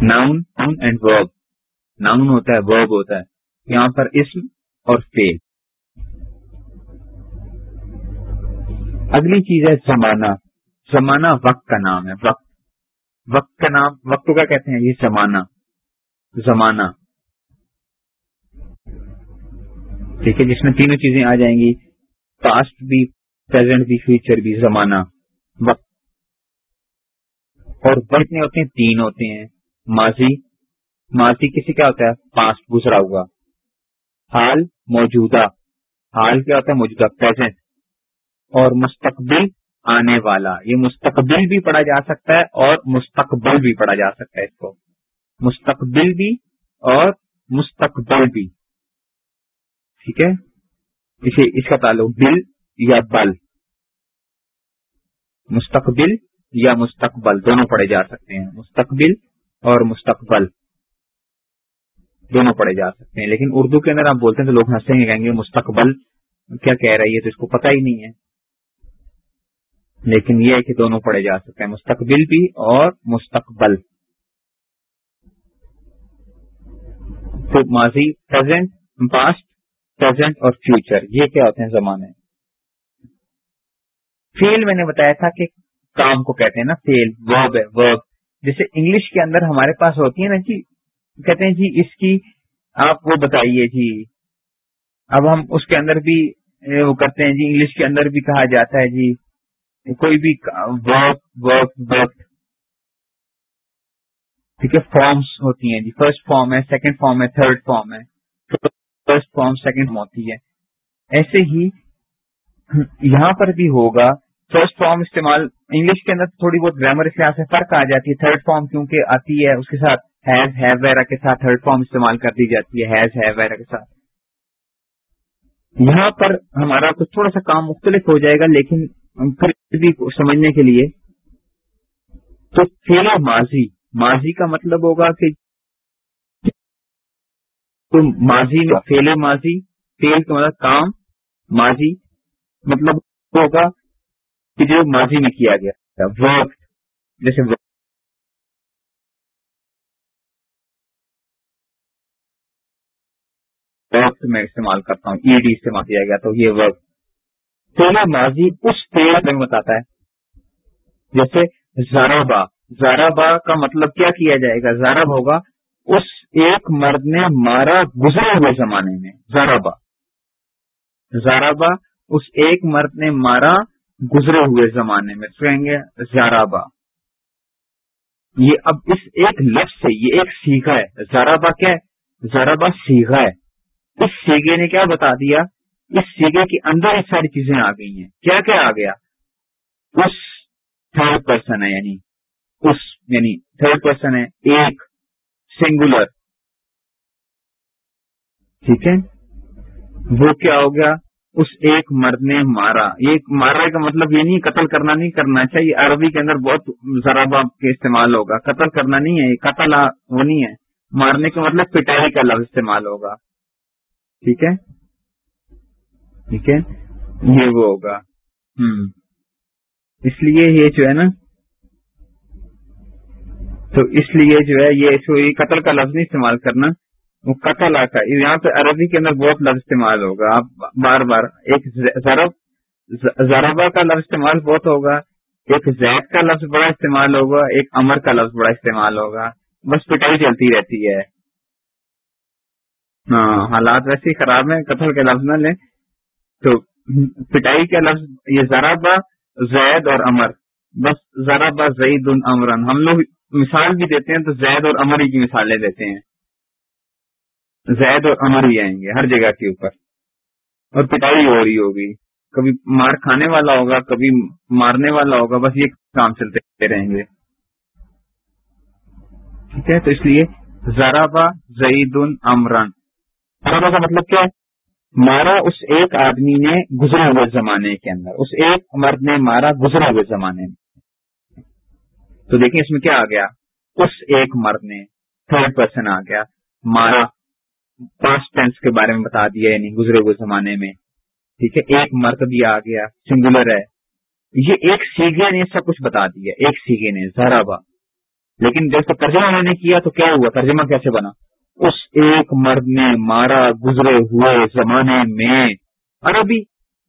ناؤن اینڈ ورب ناؤن ہوتا ہے ورب ہوتا ہے۔ یہاں پر اسم اور فیل اگلی چیز ہے زمانہ زمانہ وقت کا نام ہے، وقت۔ وقت کا نام، وقت کا کہتے ہیں جی، یہ زمانہ زمانہ۔ ٹھیک ہے، جس میں تینوں چیزیں آ جائیں گی۔ پاسٹ بھی پریزنٹ بھی فیوچر بھی زمانہ۔ وقت۔ اور بڑھنے ہوتے ہیں تین ہوتے ہیں۔ ماضی۔ ماضی کسی کیا ہوتا ہے پاسٹ گزرا ہوا۔ حال موجودہ۔ حال کیا ہوتا ہے؟ موجودہ پریزنٹ اور مستقبل آنے والا۔ یہ مستقبل بھی پڑھا جا سکتا ہے اور مستقبل بھی پڑھا جا سکتا ہے اس کو۔ مستقبل بھی اور مستقبل بھی۔ ٹھیک ہے؟ اسے، اس کا تعلق دل یا بل؟ مستقبل یا مستقبل؟ دونوں پڑھے جا سکتے ہیں۔ مستقبل اور مستقبل دونوں پڑھے جا سکتے ہیں۔ لیکن اردو کے اندر آپ بولتے ہیں تو لوگ ہنسیں گے، کہیں گے مستقبل کیا کہہ رہی ہے تو اس کو پتہ ہی نہیں ہے۔ لیکن یہ ہے کہ دونوں پڑھے جا سکتے ہیں۔ مستقبل بھی اور مستقبل۔ تو ماضی پرزینٹ پاسٹ پرزینٹ اور فیوچر یہ کیا ہوتے ہیں زمانے؟ فیل میں نے بتایا تھا کہ کام کو کہتے ہیں نا، فیل، ورب ہے، ورب۔ جیسے انگلش کے اندر ہمارے پاس ہوتی ہے نا جی کہتے ہیں جی اس کی آپ وہ بتائیے جی۔ اب ہم اس کے اندر بھی وہ کرتے ہیں جی انگلش کے اندر بھی کہا جاتا ہے جی۔ کوئی بھی ورک ورک ورک ٹھیک ہے فارمس ہوتی ہیں جی۔ فرسٹ فارم ہے، سیکنڈ فارم ہے، تھرڈ فارم ہے۔ فرسٹ فارم، سیکنڈ فارم ہوتی ہے۔ ایسے ہی یہاں پر بھی ہوگا فرسٹ فارم استعمال انگلش کے اندر تھوڑی بہت گرامر اس لحاظ سے فرق آ جاتی ہے۔ تھرڈ فارم کیونکہ آتی ہے اس کے ساتھ ہیز ہیو وغیرہ کے ساتھ تھرڈ فارم استعمال کر دی جاتی ہے۔ ہیز ہیو وغیرہ کے ساتھ۔ یہاں پر ہمارا کچھ تھوڑا سا کام مختلف ہو جائے گا، لیکن پھر بھی سمجھنے کے لیے۔ تو فیل ماضی۔ ماضی کا مطلب ہوگا کہ ماضی میں فیل ماضی، فیل کا مطلب کام، ماضی مطلب ہوگا کہ جو ماضی میں کیا گیا تھا وقت جیسے وقت میں استعمال کرتا ہوں ای ڈی استعمال کیا گیا تو یہ وقت فیل ماضی اس فیل میں بتاتا ہے، جیسے زارابا زارابا کا مطلب کیا کیا جائے گا؟ زارب ہوگا، اس ایک مرد نے مارا گزرے ہوئے زمانے میں زارابا زارابا اس ایک مرد نے مارا گزرے ہوئے زمانے میں کہیں گے زارابا یہ اب اس ایک لفظ سے یہ ایک سیکھا ہے۔ زارابا کیا ہے؟ زارابا سیکھا ہے۔ اس سیگے نے کیا بتا دیا؟ اس سیگے کے اندر یہ ساری چیزیں آ گئی ہیں۔ کیا کیا آ گیا؟ اس تھرڈ پرسن ہے یعنی اس یعنی تھرڈ پرسن ہے، ایک سنگولر۔ ٹھیک ہے؟ وہ کیا ہو گیا؟ اس ایک مرد نے مارا۔ یہ مارا کا مطلب یہ نہیں، قتل کرنا نہیں کرنا چاہیے۔ عربی کے اندر بہت ذرا کے استعمال ہوگا۔ قتل کرنا نہیں ہے قتل وہ نہیں ہے۔ مارنے کا مطلب پٹائی کا لفظ استعمال ہوگا۔ ٹھیک ہے؟ ٹھیک ہے؟ یہ وہ ہوگا۔ ہوں اس لیے یہ جو ہے نا، تو اس لیے جو ہے یہ قتل کا لفظ نہیں استعمال کرنا۔ قتل آتا یہاں پہ عربی کے اندر بہت لفظ استعمال ہوگا۔ آپ بار بار ایک ضرب ضربا کا لفظ استعمال بہت ہوگا۔ ایک زید کا لفظ بڑا استعمال ہوگا۔ ایک امر کا لفظ بڑا استعمال ہوگا۔ بس پٹائی چلتی رہتی ہے۔ ہاں حالات ویسے ہی خراب ہیں۔ قتل کے لفظ نہ لیں۔ تو پٹائی کا لفظ یہ ذرا زید اور امر بس ذرا با زید امرن ہم لوگ مثال بھی دیتے ہیں تو زید اور امر ہی کی مثالیں دیتے ہیں۔ زید اور امر ہی آئیں گے، ہر جگہ کے اوپر۔ اور پٹائی ہو رہی ہوگی۔ کبھی مار کھانے والا ہوگا، کبھی مارنے والا ہوگا، بس یہ کام چلتے رہیں گے۔ ٹھیک ہے، تو اس لیے ذرا با زعید امرن۔ ذرا کا مطلب کیا ہے؟ مارا اس ایک آدمی نے گزرے ہوئے زمانے کے اندر۔ اس ایک مرد نے مارا گزرے ہوئے زمانے میں۔ تو دیکھیں اس میں کیا آ گیا؟ اس ایک مرد نے تھرڈ پرسن آ گیا، مارا پاسٹ ٹینس کے بارے میں بتا دیا یعنی گزرے ہوئے زمانے میں۔ ٹھیک ہے، ایک مرد بھی آ گیا سنگولر ہے۔ یہ ایک سیگے نے سب کچھ بتا دیا، ایک سیگے نے، ذرا با۔ لیکن جب ترجمہ انہوں نے کیا تو کیا ہوا؟ ترجمہ کیسے بنا؟ اس ایک مرد نے مارا گزرے ہوئے زمانے میں۔ عربی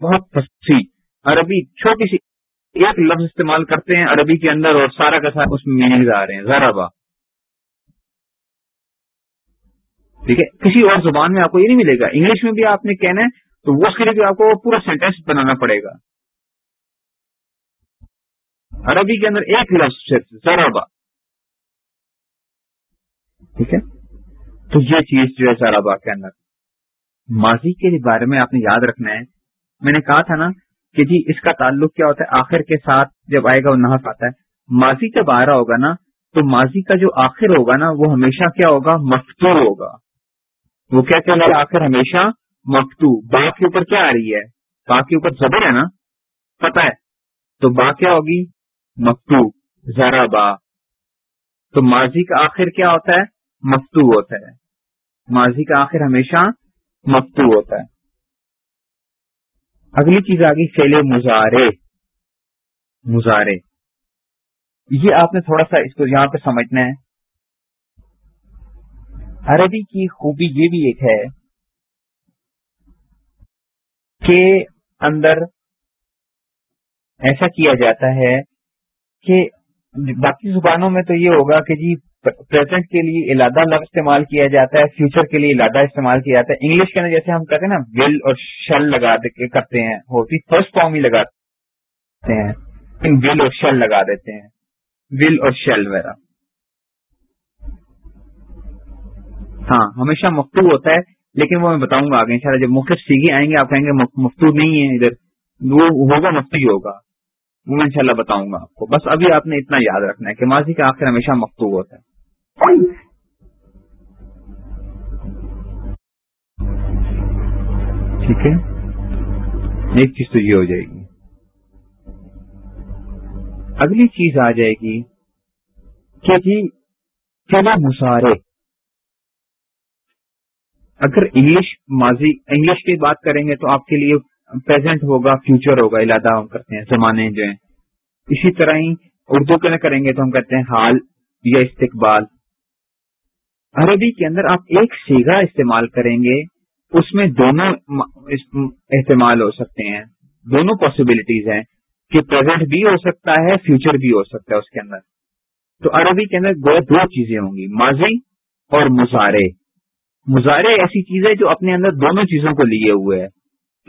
بہت پسی عربی چھوٹی سی ایک لفظ استعمال کرتے ہیں، عربی کے اندر اور سارا کا سارا اس میں میننگ آ رہے ہیں، ذرا با۔ ٹھیک ہے؟ کسی اور زبان میں آپ کو یہ نہیں ملے گا۔ انگلش میں بھی آپ نے کہنا ہے، تو وہ اس کے لیے بھی آپ کو پورا سینٹینس بنانا پڑے گا۔ عربی کے اندر ایک لفظ صرف ٹھیک ہے؟ تو یہ چیز جو ہے ذرا کے اندر۔ ماضی کے بارے میں آپ نے یاد رکھنا ہے۔ میں نے کہا تھا نا کہ جی اس کا تعلق کیا ہوتا ہے؟ آخر کے ساتھ جب آئے گا، وہ نحف آتا ہے۔ ماضی جب آ رہا ہوگا نا، تو ماضی کا جو آخر ہوگا نا، وہ ہمیشہ کیا ہوگا؟ مفتو ہوگا۔ وہ کیا کہ آخر ہمیشہ مفتو با کے اوپر کیا آ رہی ہے؟ با کے اوپر زبر ہے نا؟ پتا ہے۔ تو با کیا ہوگی؟ مفتو ذرا با۔ تو ماضی کا آخر کیا ہوتا ہے؟ مفتو ہوتا ہے۔ ماضی کا آخر ہمیشہ مفتو ہوتا ہے۔ اگلی چیز آ گئی فیل مزارے مزارے یہ آپ نے تھوڑا سا اس کو یہاں پہ سمجھنا ہے۔ عربی کی خوبی یہ بھی ایک ہے کہ اندر ایسا کیا جاتا ہے کہ باقی زبانوں میں تو یہ ہوگا کہ جی پریزنٹ کے لیے علادہ لفظ استعمال کیا جاتا ہے فیوچر کے لیے علادہ استعمال کیا جاتا ہے۔ انگلش کے اندر جیسے ہم کہتے ہیں نا ول اور شل لگا کرتے ہیں، ہوتی فرسٹ فارم ہی لگاتے ہیں۔ ول اور شل لگا دیتے ہیں۔ ول اور شل وغیرہ۔ ہاں ہمیشہ مختو ہوتا ہے، لیکن وہ میں بتاؤں گا آگے ان شاء اللہ جب مختلف سیگی آئیں گے، آپ کہیں گے مفتو نہیں ہے ادھر، وہ ہوگا مفتی ہوگا، وہ میں انشاءاللہ بتاؤں گا آپ کو۔ بس ابھی آپ نے اتنا یاد رکھنا ہے کہ ماضی کا آخر ہمیشہ مختو ہوتا ہے۔ ٹھیک ہے؟ ایک چیز تو یہ ہو جائے گی۔ اگلی چیز آ جائے گی کہ جی چلا مسارے اگر انگلش ماضی انگلش کی بات کریں گے تو آپ کے لیے پریزنٹ ہوگا فیوچر ہوگا علادہ ہم کرتے ہیں، زمانے جو ہیں۔ اسی طرح ہی اردو کے کریں گے تو ہم کہتے ہیں حال یا استقبال۔ عربی کے اندر آپ ایک سیگا استعمال کریں گے، اس میں دونوں استعمال ہو سکتے ہیں۔ دونوں پاسبلٹیز ہیں کہ پریزنٹ بھی ہو سکتا ہے فیوچر بھی ہو سکتا ہے اس کے اندر۔ تو عربی کے اندر دو چیزیں ہوں گی، ماضی اور مظاہرے مظاہرے ایسی چیز ہے جو اپنے اندر دونوں چیزوں کو لیے ہوئے ہے۔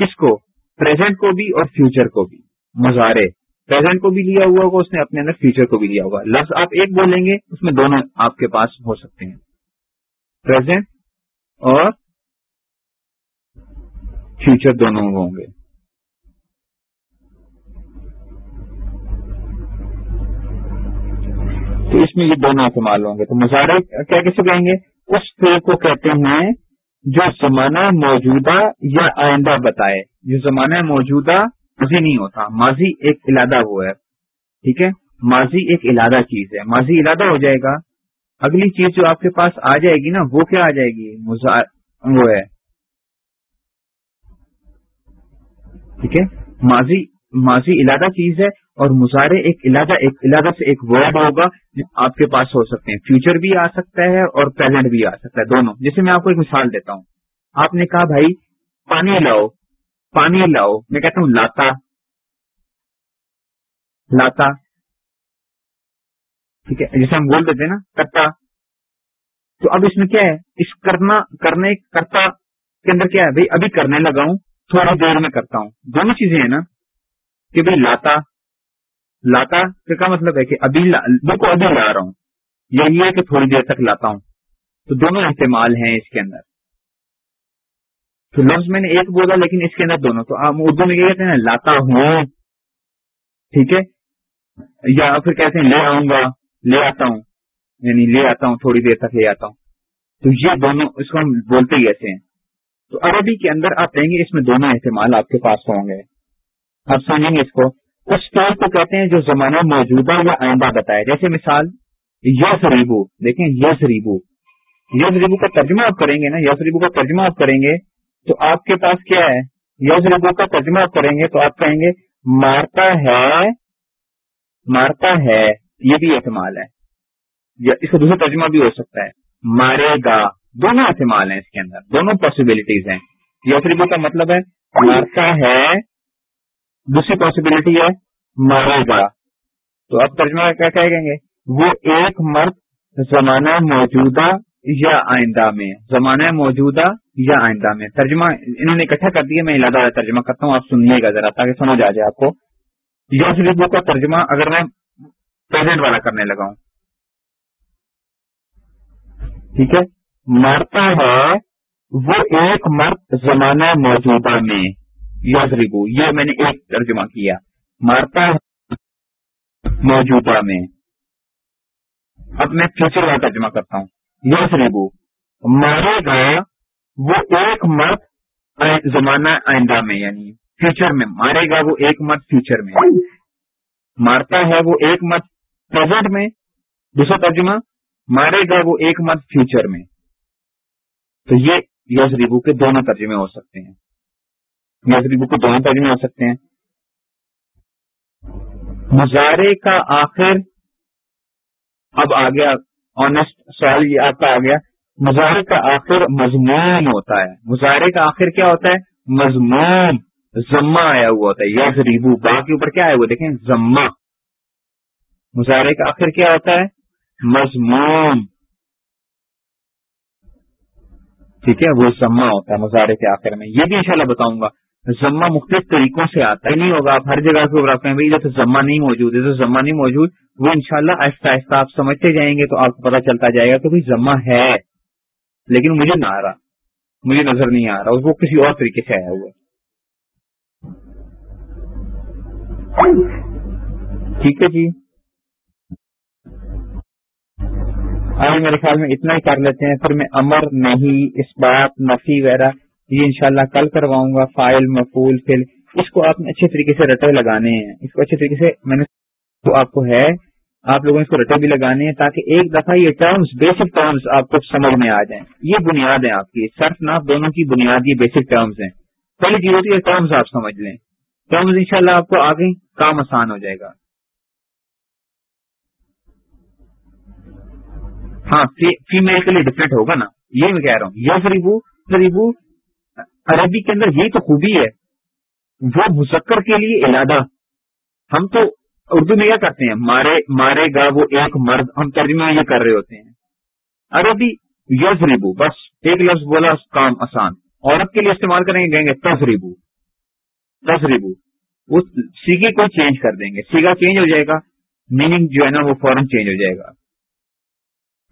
کس کو؟ پریزنٹ کو بھی اور فیوچر کو بھی۔ مظاہرے۔ پریزنٹ کو بھی لیا ہوا ہوگا، اس نے اپنے اندر فیوچر کو بھی لیا ہوگا۔ لفظ آپ ایک بولیں گے، اس میں دونوں آپ کے پاس ہو سکتے ہیں۔ پریزنٹ اور فیوچر دونوں ہوں گے۔ تو اس میں یہ دونوں استعمال ہوں گے۔ تو مظاہرے کیا کیسے کہیں گے؟ اس فیل کو کہتے ہیں جو زمانہ موجودہ یا آئندہ بتائے۔ جو زمانہ موجودہ ماضی نہیں ہوتا، ماضی ایک علادہ وہ ہے، ٹھیک ہے؟ ماضی ایک علادہ چیز ہے۔ ماضی علادہ ہو جائے گا۔ اگلی چیز جو آپ کے پاس آ جائے گی نا، وہ کیا آ جائے گی؟ وہ ہے۔ ٹھیک ہے؟ ماضی ماضی علادہ چیز ہے۔ اور مظاہرے ایک علاجہ ایک علاجہ سے ایک ورڈ ہوگا جو آپ کے پاس ہو سکتے ہیں۔ فیوچر بھی آ سکتا ہے اور پریزنٹ بھی آ سکتا ہے، دونوں۔ جیسے میں آپ کو ایک مثال دیتا ہوں۔ آپ نے کہا، بھائی، پانی لاؤ پانی لاؤ۔ میں کہتا ہوں، لاتا۔ لاتا۔ ٹھیک ہے؟ جیسے ہم بول دیتے ہیں نا، کرتا۔ تو اب اس میں کیا ہے؟ اس کرنا، کرنے، کرتا کے اندر کیا ہے؟ بھائی، ابھی کرنے لگا ہوں، تھوڑی دیر میں کرتا ہوں۔ دونوں چیزیں ہیں نا، کہ بھائی، لاتا۔ لاتا کا مطلب ہے کہ ابھی کو ابھی لا رہا ہوں۔ یہی ہے کہ تھوڑی دیر تک لاتا ہوں۔ تو دونوں استعمال ہیں اس کے اندر۔ تو لفظ میں نے ایک بولا لیکن اس کے اندر دونوں۔ تو آپ اردو میں کہتے ہیں، لاتا ہوں۔ ٹھیک ہے؟ یا پھر کہتے ہیں، لے آؤں گا۔ لے آتا ہوں۔ یعنی لے آتا ہوں، تھوڑی دیر تک لے آتا ہوں۔ تو یہ دونوں اس کو ہم بولتے ہی ایسے ہیں۔ تو عربی کے اندر آپ کہیں گے، اس میں دونوں استعمال آپ کے پاس ہوں گے۔ آپ سمجھیں گے اس کو۔ اس طور کو کہتے ہیں جو زمانہ موجودہ یا آئندہ بتائے۔ جیسے مثال یس ریبو دیکھیں یس ریبو یس ریبو کا ترجمہ آپ کریں گے نا یس ریبو کا ترجمہ آپ کریں گے تو آپ کے پاس کیا ہے؟ یس ریبو کا ترجمہ آپ کریں گے تو آپ کہیں گے، مارتا ہے مارتا ہے۔ یہ بھی احتمال ہے۔ اس کا دوسرا ترجمہ بھی ہو سکتا ہے۔ مارے گا۔ دونوں احتمال ہیں اس کے اندر۔ دونوں پاسبلٹیز ہیں۔ یس ریبو کا مطلب ہے، مارتا ہے دوسری پاسبلٹی ہے مارے گا تو اب ترجمہ کیا کہیں گے؟ وہ ایک مرد زمانہ موجودہ یا آئندہ میں، زمانہ موجودہ یا آئندہ میں۔ ترجمہ انہوں نے اکٹھا کر دیا، میں علادہ ترجمہ کرتا ہوں، آپ سنیے گا ذرا تاکہ سمجھ آ جائے آپ کو۔ یس ربو کا ترجمہ اگر میں پریزنٹ والا کرنے لگا ہوں۔ ٹھیک ہے؟ مرتا ہے وہ ایک مرد زمانہ موجودہ میں۔ یس یہ میں نے ایک ترجمہ کیا۔ مرتا ہے موجودہ میں۔ اب میں فیوچر والا ترجمہ کرتا ہوں۔ یس مارے گا وہ ایک مرد زمانہ آئندہ میں یعنی فیوچر میں۔ مارے گا وہ ایک مرد فیوچر میں۔ مارتا ہے وہ ایک مرد پرزینٹ میں۔ دوسرا ترجمہ، مارے گا وہ ایک مرد فیوچر میں۔ تو یہ یس ریبو کے دونوں ترجمے ہو سکتے ہیں۔ یس ریبو کے دونوں ترجمے ہو سکتے ہیں۔ مظاہرے کا آخر اب آ گیا۔ آنےسٹ سوال یہ آپ کا آ گیا۔ مظاہرے کا آخر مضمون ہوتا ہے۔ مظاہرے کا آخر کیا ہوتا ہے؟ مضمون۔ ضمہ آیا ہوا ہوتا ہے۔ یس ریبو۔ با کے اوپر کیا آیا ہوا؟ دیکھیں۔ ضمہ مظاہرے کا آخر کیا ہوتا ہے؟ مضمون۔ ٹھیک ہے؟ وہ ضمہ ہوتا ہے مظاہرے کے آخر میں۔ یہ بھی انشاءاللہ بتاؤں گا۔ ضمہ مختلف طریقوں سے آتا ہی نہیں ہوگا۔ آپ ہر جگہ سے آپ کہیں ادھر ضمہ نہیں موجود ادھر ضمہ نہیں موجود، وہ انشاءاللہ شاء آہستہ آہستہ آپ سمجھتے جائیں گے تو آپ کو پتا چلتا جائے گا کہ بھائی ضمہ ہے۔ لیکن مجھے نہ آ رہا۔ مجھے نظر نہیں آ رہا۔ وہ کسی اور طریقے سے آیا ہوا ٹھیک ہے جی۔ آج میرے خیال میں اتنا ہی کر لیتے ہیں۔ پھر میں امر نہیں، اس بات نفی وغیرہ یہ انشاءاللہ کل کرواؤں گا فائل مفول فل اس کو آپ نے اچھے طریقے سے رٹے لگانے ہیں۔ اس کو اچھے طریقے سے میں نے تو آپ کو ہے، آپ لوگوں نے اس کو رٹے بھی لگانے ہیں تاکہ ایک دفعہ یہ ٹرمز بیسک ٹرمز آپ کو سمجھ میں آ جائیں۔ یہ بنیاد ہے آپ کی سرف ناف دونوں کی بنیاد یہ بیسک ٹرمز ہیں۔ پہلی چیز ہوتی ہے ٹرمز آپ سمجھ لیں۔ ٹرمز انشاءاللہ شاء آپ کو آگے کام آسان ہو جائے گا۔ ہاں فیمل کے لیے ڈفرینٹ ہوگا نا۔ یہ میں کہہ رہا ہوں۔ یس ریبو ریبو عربی کے اندر یہی تو خوبی ہے، وہ مذکر کے لیے ارادہ۔ ہم تو اردو میں کیا کرتے ہیں، مارے مارے گا وہ ایک مرد، ہم ترجمہ یہ کر رہے ہوتے ہیں۔ عربی یز ریبو بس ایک لفظ بولا، کام آسان۔ عورت کے لیے استعمال کریں گے، کہیں گے تفریبو تفریبو اس سیگے کو چینج کر دیں گے۔ سیگا چینج ہو جائے گا میننگ جو ہے نا، وہ فوراً چینج ہو جائے گا۔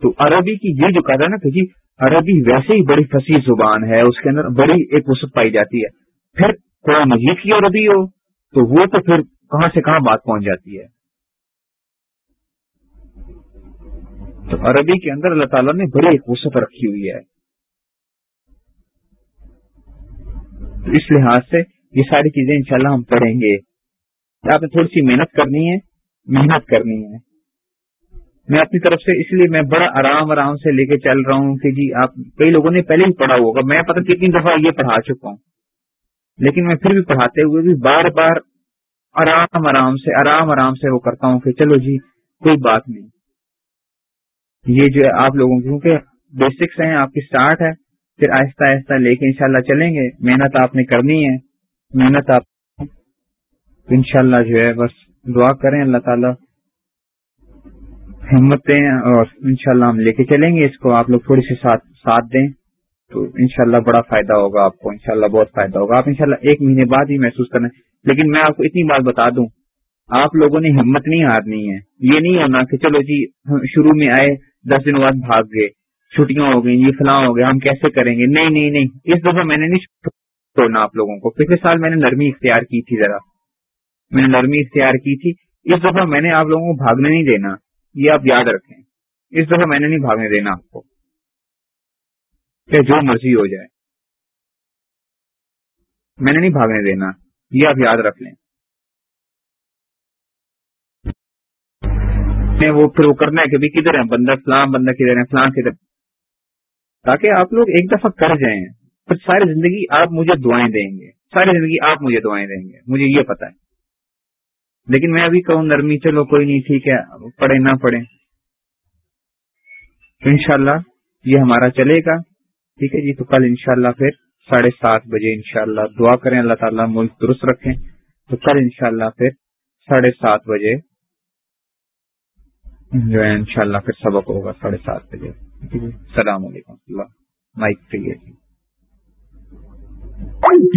تو عربی کی یہ جو کہا تھا نا، کہ جی عربی ویسے ہی بڑی فصیح زبان ہے، اس کے اندر بڑی ایک وسط پائی جاتی ہے۔ پھر کوئی مزید کی عربی ہو، تو وہ تو پھر کہاں سے کہاں بات پہنچ جاتی ہے۔ تو عربی کے اندر اللہ تعالیٰ نے بڑی ایک وسط رکھی ہوئی ہے۔ تو اس لحاظ سے یہ ساری چیزیں انشاءاللہ ہم پڑھیں گے۔ آپ نے تھوڑی سی محنت کرنی ہے، محنت کرنی ہے۔ میں اپنی طرف سے اس لیے میں بڑا آرام آرام سے لے کے چل رہا ہوں کہ جی آپ کئی لوگوں نے پہلے ہی پڑھا ہوگا، میں پتہ کتنی دفعہ یہ پڑھا چکا ہوں۔ لیکن میں پھر بھی پڑھاتے ہوئے بھی بار بار آرام آرام سے، آرام آرام سے وہ کرتا ہوں کہ چلو جی کوئی بات نہیں۔ یہ جو ہے آپ لوگوں کیونکہ بیسکس ہیں، آپ کی سٹارٹ ہے۔ پھر آہستہ آہستہ لے کے انشاءاللہ چلیں گے۔ محنت آپ نے کرنی ہے۔ محنت آپ، انشاءاللہ جو ہے، بس دعا کریں اللہ تعالیٰ ہمت دیں اور انشاءاللہ ہم لے کے چلیں گے، اس کو آپ لوگ تھوڑی سی ساتھ ساتھ دیں تو انشاءاللہ بڑا فائدہ ہوگا آپ کو، انشاءاللہ بہت فائدہ ہوگا۔ آپ انشاءاللہ ایک مہینے بعد ہی محسوس کریں لیکن میں آپ کو اتنی بات بتا دوں، آپ لوگوں نے ہمت نہیں ہارنی ہے۔ یہ نہیں ہونا کہ چلو جی شروع میں آئے، دس دن بعد بھاگ گئے، چھٹیاں ہو گئی یہ فلاں ہو گیا ہم کیسے کریں گے؟ نہیں نہیں نہیں۔ اس دفعہ میں نے نہیں چھوڑنا آپ لوگوں کو۔ پچھلے سال میں نے نرمی اختیار کی تھی ذرا۔ میں نے نرمی اختیار کی تھی۔ اس دفعہ میں نے آپ لوگوں کو بھاگنے نہیں دینا۔ یہ آپ یاد رکھیں۔ اس دفعہ میں نے نہیں بھاگنے دینا آپ کو۔ کہ جو مرضی ہو جائے۔ میں نے نہیں بھاگنے دینا۔ یہ آپ یاد رکھ لیں۔ وہ پھر وہ کرنا ہے کہ بھی کدھر ہے بندہ فلاں، بندہ کدھر ہے فلاں کدھر۔ تاکہ آپ لوگ ایک دفعہ کر جائیں۔ پھر ساری زندگی آپ مجھے دعائیں دیں گے۔ ساری زندگی آپ مجھے دعائیں دیں گے۔ مجھے یہ پتا ہے۔ لیکن میں ابھی کہوں، نرمی چلو، کوئی نہیں، ٹھیک ہے پڑھے نہ پڑھے تو انشاءاللہ یہ ہمارا چلے گا، ٹھیک ہے جی؟ تو کل انشاءاللہ پھر ساڑھے سات بجے انشاءاللہ دعا کریں، اللہ تعالیٰ ملک درست رکھیں۔ تو کل انشاءاللہ پھر ساڑھے سات بجے جو ہے انشاءاللہ پھر سبق ہوگا، ساڑھے سات بجے۔ السلام علیکم، اللہ، مائک ہے۔